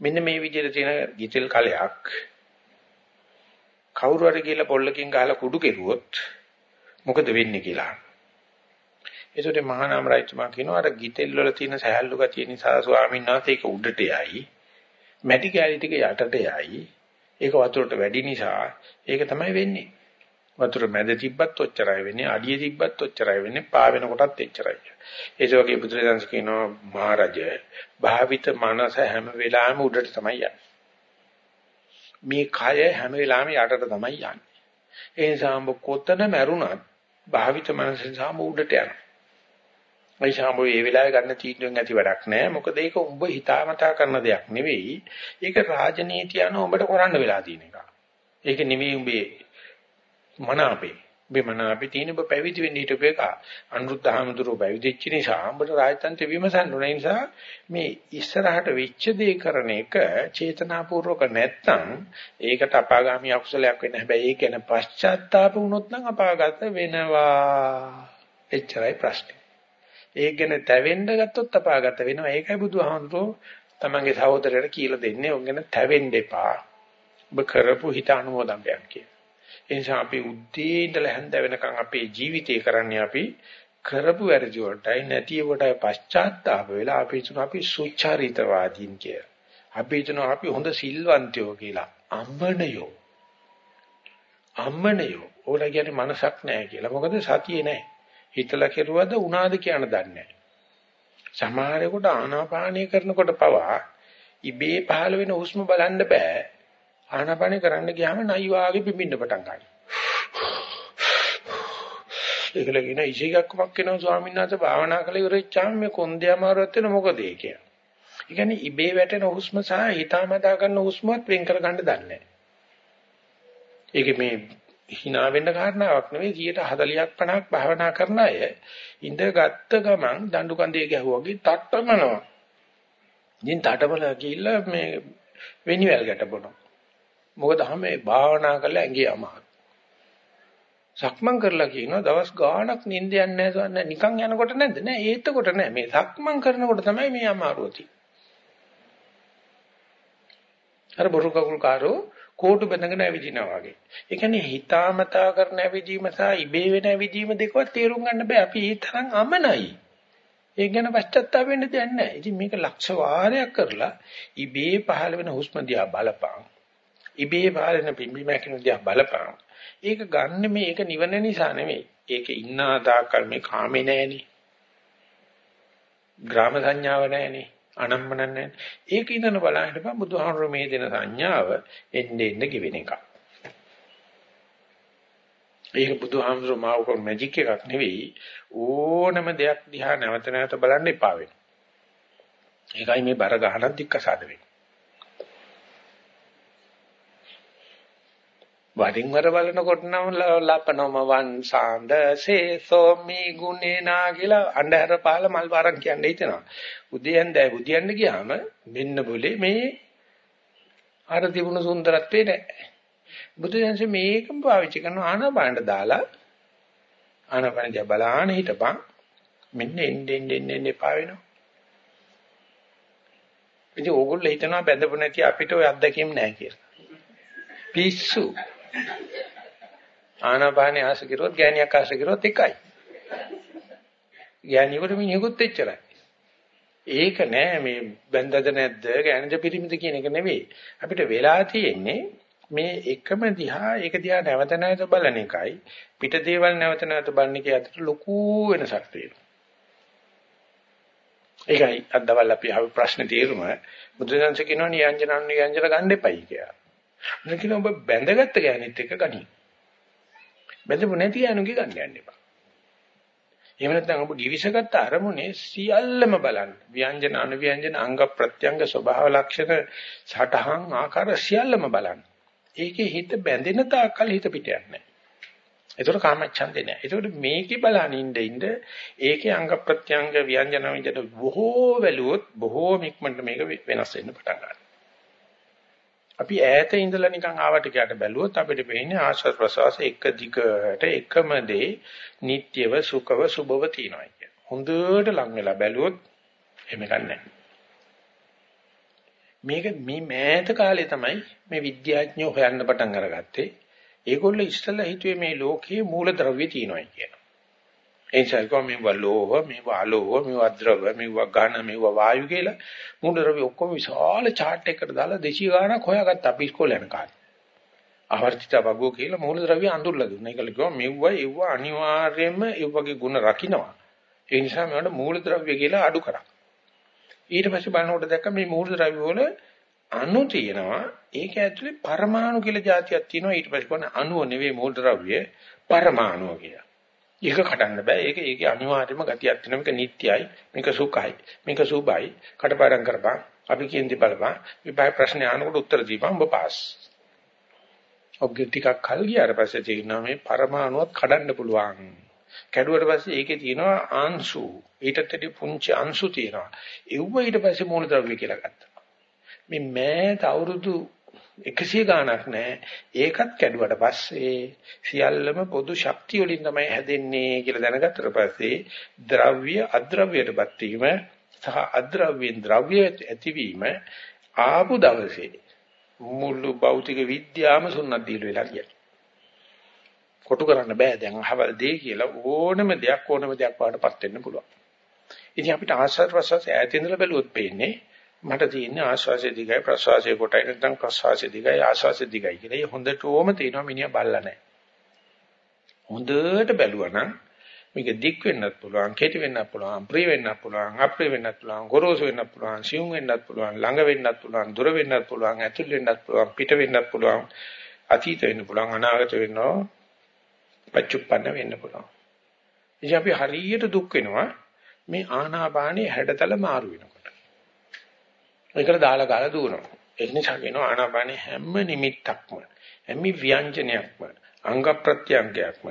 මෙන්න මේ විදිහට තියෙන ගිතෙල් කලයක් කවුරු හරි කියලා පොල්ලකින් ගහලා කුඩු කෙරුවොත් මොකද වෙන්නේ කියලා. ඒසොට මහානාම රජතුමා කියනවා අර ගිතෙල් වල තියෙන සහැල්ලු ගතිය නිසා ස්වාමීන් වහන්සේ ඒක උඩට යයි. මැටි කැලි ටික යටට යයි. ඒක වතුරට වැඩි නිසා ඒක තමයි වෙන්නේ. වතුර මැද තිබ්බත් ඔච්චරයි වෙන්නේ, අඩිය තිබ්බත් ඔච්චරයි වෙන්නේ, පා වෙනකොටත් එච්චරයි. ඒ වගේ බුදුරජාණන් කියනවා මහරජ භාවිත මනස හැම වෙලාවෙම උඩට තමයි යන්නේ. මේ කය හැම වෙලාවෙම යටට තමයි යන්නේ. ඒ නිසා ඔබ කොතන මැරුණත් භාවිත මනස නිසා උඩට යනවා. ඒ ශාඹෝ මේ වෙලාවේ ගන්න තීන්දුවෙන් ඇති වැඩක් නැහැ. මොකද ඒක උඹ හිතාමතා කරන දෙයක් නෙවෙයි. ඒක රාජනීතිය අනුව උඹට කරන්න වෙලා තියෙන එක. ඒක නෙවෙයි උඹේ මනාපේ. උඹේ මනාපේ තියෙන ඔබ පැවිදි වෙන්න හිටපු එක. අනුරුද්ධහමඳුරෝ පැවිදිච්ච නිසා උඹට රාජතන්ත්‍ර විමසන්න ඕන නිසා මේ ඉස්සරහට වෙච්ච දේ කරන එක චේතනාපූර්වක නැත්තම් ඒකට අපාගාමී අකුසලයක් වෙන්න හැබැයි ඒක ගැන පශ්චාත්තාප වුණොත් නම් අපාගත වෙනවා. එච්චරයි ප්‍රශ්නේ. ඒක ගැන තැවෙන්න ගත්තොත් අපාගත වෙනවා. ඒකයි බුදුහාමුදුරෝ තමන්ගේ සහෝදරයට කියලා දෙන්නේ. ඔය ගැන තැවෙන්න එපා. ඔබ කරපු හිත අනුමෝදන්යක් කියලා. ඒ නිසා අපි උද්දී ඉඳලා හැන්ද වෙනකන් අපේ ජීවිතේ කරන්නේ අපි කරපු වැරදි වලටයි නැති වලටයි පශ්චාත්තාප වෙලා අපි හිතන අපි සුචරිතවාදීන් කියලා. අපි හිතන අපි හොඳ සිල්වන්තයෝ කියලා. අම්මණයෝ. අම්මණයෝ. ඕලා කියන්නේ මනසක් නැහැ කියලා. මොකද සතියේ නැහැ. හිතලා කෙරුවද උනාද කියන දන්නේ නැහැ. සමහරෙකුට ආනාපානය කරනකොට පවා ඉබේ පහළ වෙන හුස්ම බලන්න බෑ. ආනාපානය කරන්න ගියාම නයි වාගේ පිඹින්න පටන් ගන්නවා. ඒකල කියන ඉසිගක්කමක් වෙනවා ස්වාමීන් වහන්සේ භාවනා කළ ඉවරෙච්චාම මේ කොන්දේ අමාරුවත් වෙන මොකද ඒ කියන්නේ. ඒ කියන්නේ ඉබේ වැටෙන හුස්ම සහ හිතාමතා කරන හුස්මත් වෙන් කර ගන්න දන්නේ නැහැ. ඒක මේ hina වෙන්න කාරණාවක් නෙවෙයි 140ක් 50ක් භාවනා කරන අය ඉඳගත්ත ගමන් දඬු කන්දේ ගැහුවා වගේ තට්ටමනවා. ඉතින් තටමල ගිහිල්ලා මේ වෙනිවැල් ගැට බොනවා. මොකද හැම භාවනා කරලා ඇඟේ අමාරු. සක්මන් කරලා කියනවා දවස් ගාණක් නිින්ද යන්නේ නැහැ සවන්න නිකන් යනකොට නැද්ද නෑ ඒතකොට නෑ මේ සක්මන් කරනකොට තමයි මේ අමාරුව තියෙන්නේ. අර බොරු කකුල් කාරෝ කෝටු බඳගෙන ඇවිදිනවා වගේ. ඒ කියන්නේ හිතාමතා කරන ඇවිදීම සහ ඉබේ වෙන ඇවිදීම දෙකවත් තේරුම් ගන්න බෑ. අපි ඒ තරම් අමනයි. ඒක ගැන පශ්චාත්තාප වෙන්න දෙයක් නැහැ. ඉතින් මේක ලක්ෂ වාරයක් කරලා ඉබේ පහළ වෙන හුස්ම දිහා බලපං. ඉබේ පහළ වෙන පිම්බි මැකින දිහා බලපං. ඒක ගන්න මේක නිවන නිසා නෙමෙයි. ඒක ඉන්නා දාකල් මේ කාමේ නැහෙනේ. ග්‍රාම සංඥාව නැහෙනේ. අනම්මන නැහැ. ඒක ඉඳන බලන්න බෑ බුදුහාමුදුරුවෝ මේ දෙන සංඥාව එන්න එන්න ගෙවෙන එක. ඒක බුදුහාමුදුරුවෝ මාව කර මැජික් එකක් නෙවෙයි ඕනම දෙයක් දිහා නැවත නැවත බලන්න එපා වෙනවා. ඒකයි මේ බර ගහනක් දික්කසාද වෙන්නේ. වරින් වර බලනකොට නම් ලපනම වංසාඳ සේසෝ මේ ගුණේ නා කියලා අන්ධහර පහල මල් වරන් කියන්නේ හිතනවා. උදයන් දැයි උදයන් ගියාම මෙන්න બોලේ මේ අර තිබුණු සුන්දරත්වේ නැහැ. බුදුදහස මේකම පාවිච්චි කරන ආනපානට දාලා ආනපාන ජබලාන හිටපන් මෙන්න එන්න එන්න එන්න එපා වෙනවා. ඉතින් ඕගොල්ලෝ හිතනවා බඳපු නැති අපිට ওই අත්දැකීම් නැහැ කියලා. පිස්සු ආනාපානේ ආස කිරුවොත් ගෑණියක් ආස කිරුවොත් එකයි. ගෑණියෙකුට මිනිහෙකුත් එච්චරයි. ඒක නෑ මේ බැඳද නැද්ද ගෑනද පිරිමිද කියන එක නෙවෙයි. අපිට වෙලා තියෙන්නේ මේ එකම දිහා ඒක දිහා නැවත නැවත බලන එකයි පිට දේවල් නැවත නැවත බලන එකයි අතර ලොකු වෙනසක් තියෙනවා. ඒකයි අදවල් අපි ආව ප්‍රශ්න තීරුම බුදුදහම කියනවා නියංජන අනුයංජන ගන්න එපයි කියලා. මොන කියන ඔබ බැඳගත්ත ගෑනිත් එක්ක ගනි. බැඳපු නැති ගෑනුගේ ගන්න යන්න එපා. එහෙම නැත්නම් ඔබ givisගත්ත අරමුණේ සියල්ලම බලන්න. ව්‍යංජන අනුව්‍යංජන අංග ප්‍රත්‍යංග ස්වභාව ලක්ෂණ සටහන් ආකාර සියල්ලම බලන්න. ඒකේ හිත බැඳෙන තාක්කල් හිත පිට යන්නේ නැහැ. ඒතකොට කාමච්ඡන්දේ නැහැ. ඒතකොට මේකේ බලන ඉන්න ඉන්න ඒකේ අංග ප්‍රත්‍යංග ව්‍යංජන විදිහට බොහෝ වැළුවොත් බොහෝ මික්මන්ට මේක වෙනස් වෙන්න පටන් ගන්නවා. අපි ඈත ඉඳලා නිකන් ආවට කියට බැලුවොත් අපිට පේන්නේ ආශ්වාස ප්‍රශ්වාස එක දිගට එකම දේ නිට්‍යව සුඛව සුභව තියෙනවා කියන. හොඳට ලං වෙලා බැලුවොත් එහෙම ගන්නෑ. මේක මේ මෑත කාලේ තමයි මේ විද්‍යාඥයෝ හොයන්න පටන් අරගත්තේ. ඒගොල්ලෝ ඉස්සෙල්ලා හිතුවේ මේ ලෝකයේ මූලද්‍රව්‍ය තියෙනවා කියලා. ඒ නිසා කිව්වා මේවා ලෝහ, මේවා අලෝහ, මේවා ද්‍රව, මේවා ඝන, මේවා වායු කියලා මුණුරවි ඔක්කොම විශාල chart එකකට දාලා දේශී ගානක් හොයාගත්ත අපි ඉස්කෝලේ යන කාලේ. ආවර්තිත වගෝ කියලා මූලද්‍රව්‍ය අඳුරලා දුන්නා. ඒකල කිව්වා මෙව්වා ඒව අනිවාර්යයෙන්ම ඒ වගේ ಗುಣ රකින්නවා. ඒ නිසා මේවට මූලද්‍රව්‍ය කියලා අඩු කරා. ඊට පස්සේ බලනකොට දැක්ක මේ මූලද්‍රව්‍ය වල අණු තියෙනවා. ඒක ඇතුලේ පරමාණු කියලා જાතියක් තියෙනවා. ඊට පස්සේ කොහොමද අණුව නෙවෙයි මූලද්‍රව්‍ය පරමාණුව කියලා. ඒක කඩන්න බෑ. ඒක ඒකේ අනිවාර්යම ගතියක් තියෙනවා. මේක නිට්ටයයි, මේක සුඛයි, මේක සුභයි. කටපාඩම් කරපන්. අපි කියන දේ බලපන්. විභාග ප්‍රශ්න අහනකොට උත්තර දීපන් ඔබ පාස්. ඔබ්ගේ ටිකක් කල් ගියාට පස්සේ තේරෙනවා මේ පරමාණුවත් කඩන්න පුළුවන්. කැඩුවට පස්සේ ඒකේ තියෙනවා අංශු. ඊටත් ඇටි පුංචි අංශු තියෙනවා. ඒව ඊට පස්සේ මූලද්‍රව්‍ය කියලා ගත්තා. මේ මෑත අවුරුදු 100 ගාණක් නැහැ. ඒකත් කැඩුවට පස්සේ සියල්ලම පොදු ශක්තිය වලින් තමයි හැදෙන්නේ කියලා දැනගත්තට පස්සේ ද්‍රව්‍ය අද්‍රව්‍යයටපත් වීම සහ අද්‍රව්‍යෙන් ද්‍රව්‍ය ඇතිවීම ආපු දවසේ මුළු භෞතික විද්‍යාවම සුන්නත් දීලා වෙලා ගියා. කොටු කරන්න බෑ දැන් අහවල් දෙය කියලා ඕනම දෙයක් ඕනම දෙයක් වඩටපත් වෙන්න පුළුවන්. ඉතින් අපිට ආශ්‍රද ප්‍රසවාස ඈත ඉඳලා බැලුවොත් පේන්නේ මට තියෙන්නේ ආශ්වාසය දිගයි ප්‍රශ්වාසය කොටයි නැත්නම් ප්‍රශ්වාසය දිගයි ආශ්වාසය දිගයි කියලා. ඒ හොඳටම තේනවා මිනිහා බල්ලා නැහැ. හොඳට බැලුවා නම් මේක දික් වෙන්නත් පුළුවන්, කෙටි වෙන්නත් පුළුවන්, ප්‍රිය වෙන්නත් පුළුවන්, අප්‍රිය වෙන්නත් පුළුවන්, ගොරෝසු වෙන්නත් පුළුවන්, සියුම් වෙන්නත් පුළුවන්, ළඟ වෙන්නත් පුළුවන්, දුර වෙන්නත් පුළුවන්, ඇතුල් වෙන්නත් පුළුවන්, පිට වෙන්නත් පුළුවන්, අතීත වෙන්න පුළුවන්, අනාගත වෙන්නවා, පච්චුප්පන්න වෙන්න පුළුවන්. ඉතින් අපි හරියට දුක් වෙනවා මේ ආනාපානයේ හැඩතල මාරු වෙනවා. ඒකට දාලා ගාලා දුවනවා. ඒ නිසා කියනවා ආනාපානේ හැම නිමිත්තක්ම හැම ව්‍යංජනයක්ම අංග ප්‍රත්‍යංගයක්ම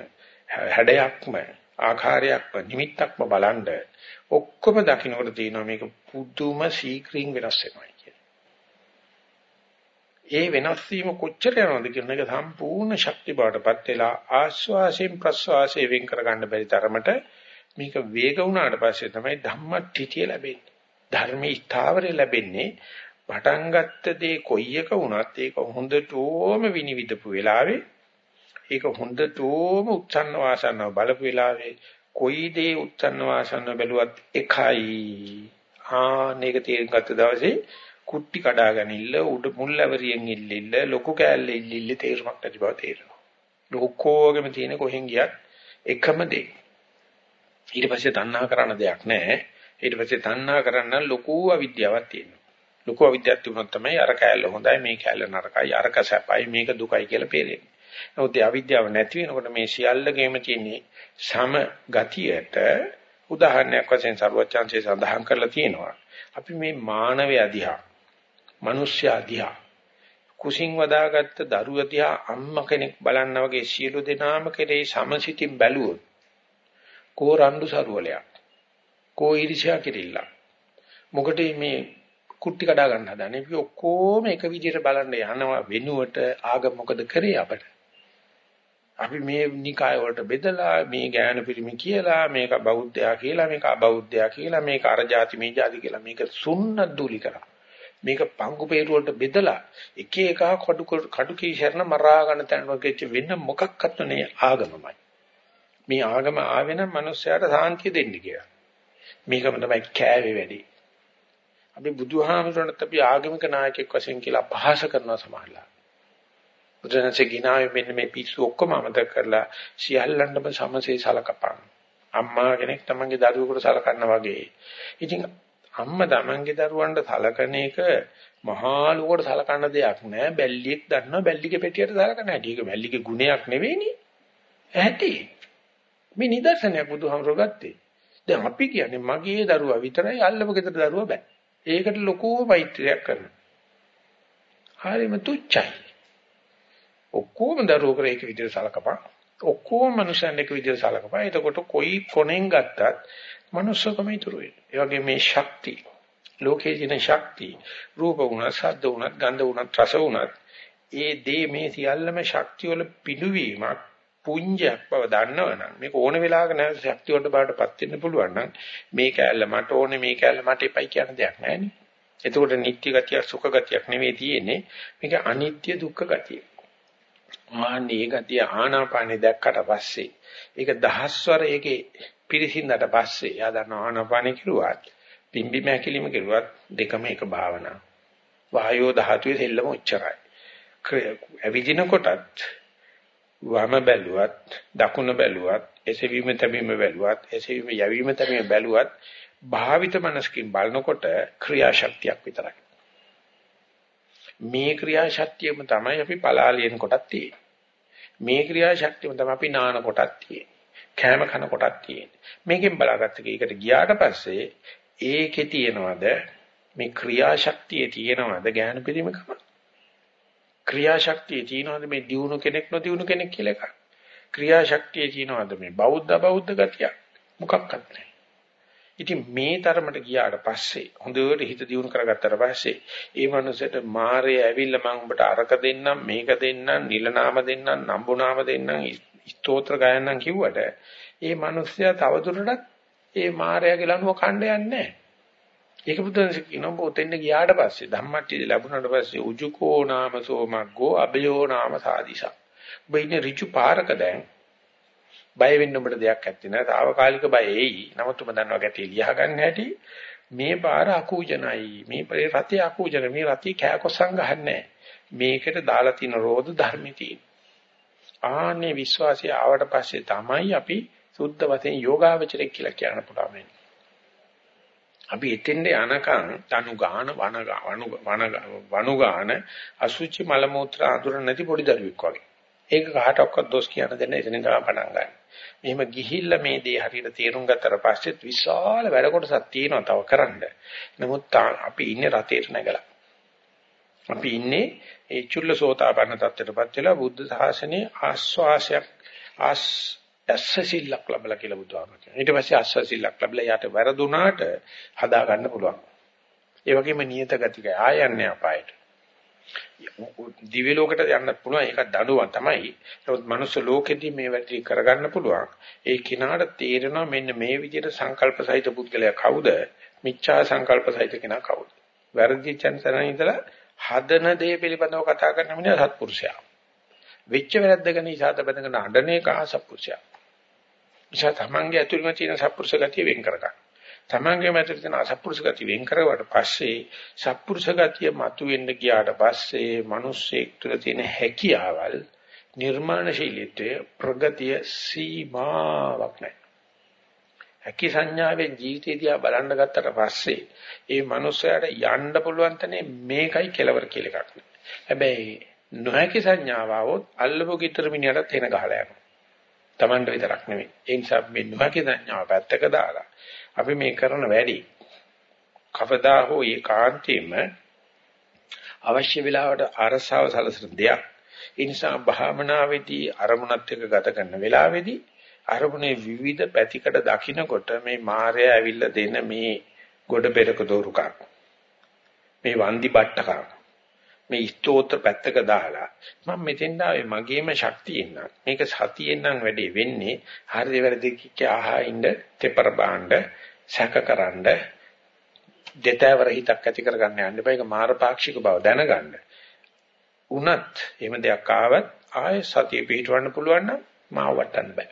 හැඩයක්ම ආකාරයක්ම නිමිත්තක්ම බලන්ඩ ඔක්කොම දකින්නකොට තියෙනවා මේක පුදුම ශීක්‍රින් වෙනස් වෙනවා කියන්නේ. ඒ වෙනස් වීම කොච්චර යනවද කියන එක සම්පූර්ණ ශක්ති බවටපත් වෙලා ආස්වාසයෙන් ප්‍රස්වාසයෙන් වෙන් කරගන්න බැරි තරමට මේක වේග වුණාට පස්සේ තමයි ධම්මටිතිය ලැබෙන්නේ. ධර්මී ස්ථාවරය ලැබෙන්නේ පටන් ගත්ත දේ කොයි එක වුණත් ඒක හොඳටම විනිවිදපු වෙලාවේ ඒක හොඳටම උත්සන්න වාසන්නව බලපු වෙලාවේ කොයි දේ උත්සන්න වාසන්නව බැලුවත් එකයි. ආනේක තේරුම් ගත්ත දවසේ කුට්ටි කඩාගෙන ඉල්ල උඩ මුල්වැරියෙන් ඉල්ලිල්ල ලොකු කෑල්ල ඉල්ලිල්ල තේරුමක් නැති බව තේරෙනවා. ලොකෝගෙම තියෙන කොහෙන් ගියත් එකම දේ. ඊට පස්සේ තණ්හා කරන දෙයක් නැහැ. ඊට පස්සේ තණ්හා කරන්න ලොකු අවිද්‍යාවක් තියෙනවා. ලොකු අවිද්‍යාවක් තිබුණොත් තමයි අර කෑල්ල හොඳයි මේ කෑල්ල නරකයි අරක සැපයි මේක දුකයි කියලා පේරෙන්නේ. නමුත් ඒ අවිද්‍යාව නැති වෙනකොට මේ සියල්ලගෙම තියෙන්නේ සම ගතියට උදාහරණයක් වශයෙන් සර්වචාන්සේ සඳහන් කරලා තියෙනවා. අපි මේ මානවය දිහා, මිනිස්යා දිහා, කුසින් වදාගත්ත දරුව දිහා අම්මා කෙනෙක් බලන්න වගේ සියලු දෙනාම කෙරේ සමසිතින් බැලුවොත් කෝරණ්ඩු සරුවලයක්. කෝ ඊර්ෂ්‍යා කිරිල්ල. මොකට මේ කුට්ටි කඩා ගන්න හදනේ. අපි ඔක්කොම එක විදිහට බලන්න යනවා වෙනුවට ආගම මොකද කරේ අපට? අපි මේ නිකාය වලට බෙදලා මේ ඥාන පිරිමි කියලා මේක බෞද්ධයා කියලා මේක අබෞද්ධයා කියලා මේක අර જાති මේ જાති කියලා මේක සුන්නත් දූලි කරා. මේක පංගු peeru වලට බෙදලා එක එක කඩු කඩු කීශරණ මරා ගන්න තැන වගේ වෙන මොකක්වත් නේ ආගමමයි. මේ ආගම ආවේ නම් මිනිස්සයාට සාන්තිය දෙන්න කියලා. මේකම තමයි කෑවේ වැඩි. අපි බුදුහාමුදුරන්ට අපි ආගමික නායකයෙක් වශයෙන් කියලා අපහාස කරනවා සමහරලා. බුදුරජාණන්සේ ගිනාවේ මෙන්න මේ පිස්සු ඔක්කොම අමතක කරලා සියල්ලන්ටම සමසේ සලකපන්. අම්මා කෙනෙක් තමන්ගේ දරුවෙකුට සලකනවා වගේ. ඉතින් අම්මා තමන්ගේ දරුවන්ට සලකන එක මහා ලෝකයට සලකන්න දෙයක් නෑ. බැල්ලියෙක් දන්නවා බැල්ලිගේ පෙට්ටියට සලකන හැටි. ඒක බැල්ලිගේ ගුණයක් නෙවෙයිනේ. ඇහැටි. මේ නිදර්ශනයක් බුදුහාමුදුරුවෝ ගත්තේ. දැන් අපි කියන්නේ මගේ දරුවා විතරයි අල්ලපු ගෙදර දරුවා බෑ. ඒකට ලොකු මෛත්‍රියක් කරනවා. හරිම තුච්චයි. ඔක්කොම දරුවෝ කර ඒක විදිහට සලකපන්. ඔක්කොම මනුස්සයන් එක විදිහට සලකපන්. එතකොට කොයි කොනෙන් ගත්තත් මනුස්සකම ඉතුරු වෙනවා. ඒ වගේ මේ ශක්තිය ලෝකයේ තියෙන ශක්තිය රූප වුණත්, ශබ්ද වුණත්, ගන්ධ වුණත්, රස වුණත් ඒ දේ මේ සියල්ලම ශක්තිය වල පිළුවීමක් පුඤ්ජයක් බව දන්නවනම් මේක ඕන වෙලාවක නැවත ශක්තිය වලට බාටපත් වෙන්න පුළුවන් නම් මේ කැලල මට ඕනේ මේ කැලල මට එපයි කියන දෙයක් නැහැනේ. එතකොට නිත්‍ය ගතිය සුඛ ගතියක් නෙවෙයි තියෙන්නේ මේක අනිත්‍ය දුක්ඛ ගතිය. ආන්නේ ගතිය ආනාපානෙ දැක්කට පස්සේ ඒක දහස්වර ඒකේ පිරිසිඳට පස්සේ යා දන්න ආනාපානෙ කිරුවත් පිම්බි මැකිලිම කිරුවත් දෙකම එක භාවනා. වායෝ ධාතුවේ දෙල්ලම උච්චරයි. ඇවිදින කොටත් වම බැලුවත් දකුණ බැලුවත් එසවීම තැබීම බැලුවත් එසවීම යැවීම තැබීම බැලුවත් භාවිත මනසකින් බලනකොට ක්‍රියාශක්තියක් විතරයි. මේ ක්‍රියාශක්තියම තමයි අපි පලාලියන කොටත් තියෙන්නේ. මේ ක්‍රියාශක්තියම තමයි අපි නාන කොටත් තියෙන්නේ. කෑම කන කොටත් තියෙන්නේ. මේකෙන් බලාගත්ත කීකට ගියාට පස්සේ ඒකේ තියෙනවද මේ ක්‍රියාශක්තියේ තියෙනවද ඥාන පිරිමකම? ක්‍රියාශක්තියේ තියෙනවද මේ දියුණු කෙනෙක් නොදියුණු කෙනෙක් කියලා එකක්? ක්‍රියාශක්තියේ තියෙනවද මේ බෞද්ධ බෞද්ධ ගතිය? මොකක්වත් නැහැ. ඉතින් මේ තරමට ගියාට පස්සේ හොඳට හිත දියුණු කරගත්තට පස්සේ ඒ මනුස්සයට මාරය ඇවිල්ලා මම උඹට අරක දෙන්නම් මේක දෙන්නම් නිලනාම දෙන්නම් නම්බුනාම දෙන්නම් ස්තෝත්‍ර ගයන්නම් කිව්වට ඒ මනුස්සයා තවදුරටත් ඒ මාරයාගේ ලනුව කණ්ඩ යන්නේ නැහැ. ඒක බුදුන්සේ කියනවා පොතෙන් ගියාට පස්සේ ධම්මට්ටි ලැබුණාට පස්සේ උජුකෝ නාම සෝමග්ගෝ අබයෝ නාම සාදිසා. ඔබ ඉන්නේ ඍජු පාරක දැන් බය වෙන්න උඹට දෙයක් ඇත්තේ නැහැ. తాවකාලික බය එයි. නමුත් උඹ දන්නවා ගැටේ ලියා ගන්න හැටි මේ පාර අකූජනයි. මේ රතේ අකූජන මේ රතේ කෑකොස්සන් ගහන්නේ මේකට දාලා තියෙන රෝධ ධර්මිතී. ආන්නේ විශ්වාසය ආවට පස්සේ තමයි අපි සුද්ධ වශයෙන් යෝගාවචරය කියලා කියන්න පුළුවන්. අපි එතෙන්ට යනකම් තනුගාන වන වනුගාන අසුචි මල මූත්‍ර අඳුර නැති පොඩි දරුවෙක් වගේ. ඒක කාටවත් දොස් කියන්න දෙන්න එතනින් තමයි පටන් ගන්න. මෙහෙම ගිහිල්ලා මේ දේ හරියට තේරුම් ගත්තට පස්සෙත් විශාල වැඩ කොටසක් තියෙනවා තව කරන්න. නමුත් අපි ඉන්නේ රතේට නැගලා. අපි ඉන්නේ ඒ චුල්ලසෝතාපන්න තත්ත්වයටපත් වෙලා බුද්ධ ශාසනයේ ආස්වාසයක් ආස් ඇස්සසිල්ලක් ලැබලා කියලා බුදුහාම කියනවා. ඊට පස්සේ අස්සසිල්ලක් ලැබලා යාට වැරදුනාට හදා ගන්න පුළුවන්. ඒ වගේම නියත ගතික ආයන්නේ අපායට. දිව්‍ය ලෝකයට යන්න පුළුවන් ඒක දඬුවම් තමයි. නමුත් මනුස්ස ලෝකෙදී මේ වැඩි කරගන්න පුළුවන්. ඒ කිනාට තේරෙනවා මෙන්න මේ විදිහට සංකල්ප සහිත පුද්ගලයා කවුද? මිච්ඡා සංකල්ප සහිත කෙනා කවුද? වැරදි චන්සරණ ඉඳලා හදන දේ පිළිබඳව කතා කරන මිනිහා සත්පුරුෂයා. වෙච්ච වැරද්ද ගැන ඉසాత බඳගෙන අඬන එක අසත්පුරුෂයා. නිසා තමන්ගේ ඇතුළේම තියෙන සත්පුරුෂ ගතිය වෙන් කරගන්න. තමන්ගේම ඇතුළේ තියෙන අසත්පුරුෂ ගතිය වෙන් කරවට පස්සේ සත්පුරුෂ ගතිය මතුවෙන්න ගියාට පස්සේ මිනිස්සෙක් තුළ තියෙන හැකියාවල් නිර්මාණශීලීත්වය ප්‍රගතිය සීමාවක් නැහැ. හැකි සංඥාවෙන් ජීවිතය දිහා බලන්න ගත්තට පස්සේ ඒ මනුස්සයාට යන්න පුළුවන් තැනේ මේකයි කෙලවර කියලා එකක් නෑ. හැබැයි නොහැකි සංඥාව આવොත් අල්ලපු ගිතර මිනිහට තේන ගහලා යනවා. Tamanට විතරක් නෙමෙයි. ඒ නිසා මේ නොහැකි සංඥාව පැත්තක දාලා අපි මේ කරන වැඩි කවදා හෝ ඒකාන්තයෙන්ම අවශ්‍ය වෙලාවට අරසාව සලසන දෙයක්. ඒ නිසා භාවනාවේදී අරමුණත් එක්ක ගත කරන වෙලාවේදී අරමුණේ විවිධ පැතිකඩ දකින්නකොට මේ මායя ඇවිල්ලා දෙන මේ ගොඩ පෙරක දෝරුකක් මේ වන්දි බට්ටකක් මේ ස්තෝත්‍ර පැත්තක දාලා මම මෙතෙන් ආවේ මගේම ශක්තියෙන් නම් මේක සතියෙන් නම් වැඩේ වෙන්නේ හරිද වැරදි කිච්ච ආහා ඉන්න තෙපර බාණ්ඩ සැකකරනද දෙතවර හිතක් ඇති කරගන්න යන්න එපා. ඒක මාරපාක්ෂික බව දැනගන්න. උනත් එහෙම දෙයක් ආවත් ආයෙ සතිය පිටවන්න පුළුවන් නම් මාව වටන්න බෑ.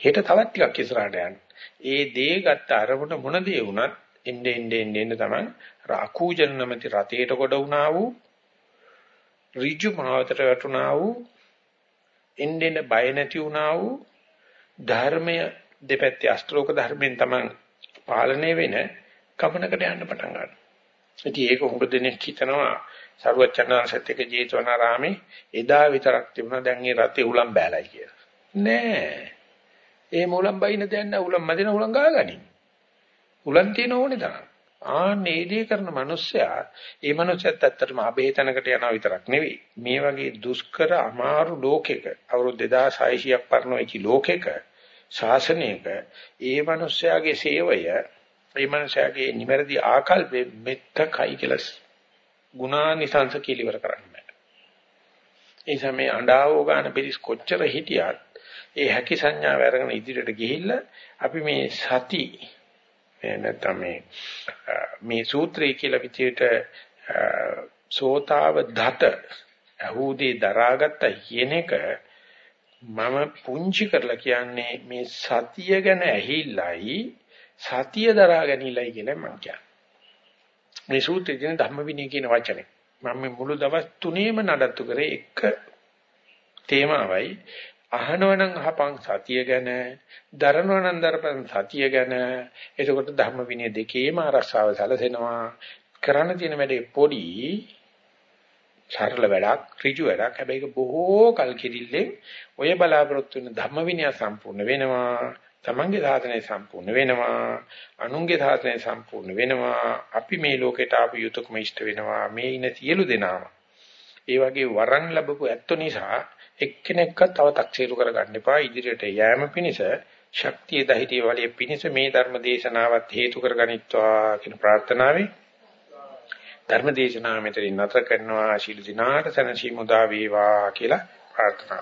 හෙට තවත් ටිකක් ඉස්සරහට යන්න. ඒ දේ ගත්ත අරමුණ මොන දේ වුණත් එන්නේ එන්නේ එන්නේ තමයි රාකූජන නැමැති රතේට කොට වුණා වූ ඍජු මාවතට වැටුණා වූ එන්නෙන බය නැති වුණා වූ ධර්මය දෙපැත්තේ අෂ්ටෝක ධර්මයෙන් තමයි පාලනය වෙන කමනකට යන්න පටන් ගන්නවා. ඉතින් ඒක හුඟ දෙනෙක් හිතනවා සරුවචනාංශත් එක්ක ජේතවනාරාමේ එදා විතරක් තිබුණා දැන් ඒ රතේ උලම් බෑලයි කියලා. නෑ. ඒ මුලම් බයින දැන් නෑ උලම් මැදින උලම් ගාගනි. උලම් තියෙන ඕනේ තරම්. ආන්නේ දේ කරන මිනිස්සයා ඒ මිනිස්සයත් ඇත්තටම අබේතනකට යනවා විතරක් නෙවෙයි. මේ වගේ දුෂ්කර අමාරු ලෝකෙක අවුරුදු 2600ක් පරණ වෙච්ච ලෝකෙක ශාසනයක ඒ මිනිස්සයාගේ සේවය ඒ මිනිස්සයාගේ නිවැරදි ආකල්පෙ මෙත්තකයි කියලා ගුණානිසංස කිලිවර කරන්න බෑ. ඒ සමේ අඬාවෝ ගන්න පිළිස් කොච්චර හිටියත් ඒ හැකි සංඥාව අරගෙන ඉදිරියට ගිහිල්ලා අපි මේ සති නැත්නම් මේ මේ සූත්‍රය කියලා විදියට සෝතාව දත අහුදී දරාගත්ත කියන එක මම පුංචි කරලා කියන්නේ මේ සතිය ගැන ඇහිල්ලයි සතිය දරා ගැනීමයි කියලා මම කියන්නේ. මේ සූත්‍රයේ තියෙන ධම්ම විනය කියන වචනේ. මම මේ මුළු දවස් තුනේම නඩත්තු කරේ එක තේමාවයි අහනවනම් අහපන් සතිය ගැන දරනවනම් දරපන් සතිය ගැන. එතකොට ධම්ම විනය දෙකේම ආරක්ෂාව සැලසෙනවා. කරන්න තියෙන වැඩේ පොඩි සරල වැඩක් ඍජු වැඩක්. හැබැයි ඒක බොහෝ කල් කිරිල්ලෙන් ඔය බලාපොරොත්තු වෙන ධම්ම විනය සම්පූර්ණ වෙනවා. තමන්ගේ සාධනය සම්පූර්ණ වෙනවා. අනුන්ගේ සාධනය සම්පූර්ණ වෙනවා. අපි මේ ලෝකයට ආපු යුතුයකම ඉෂ්ට වෙනවා. මේ ඉන සියලු දෙනාම. ඒ වගේ වරන් ලැබපු ඇත්ත නිසා එක්කෙනෙක්වත් තව තක්සේරු කරගන්න එපා. ඉදිරියට යෑම පිණිස ශක්තිය දහිතේ වලිය පිණිස මේ ධර්ම දේශනාවත් හේතු කරගනිත්වා කියන ප්‍රාර්ථනාවෙන් ධර්ම දේශනාව මෙතනින් නැතර කරනවා. ශීල දිනාට සනසි මුදා වේවා කියලා ප්‍රාර්ථනා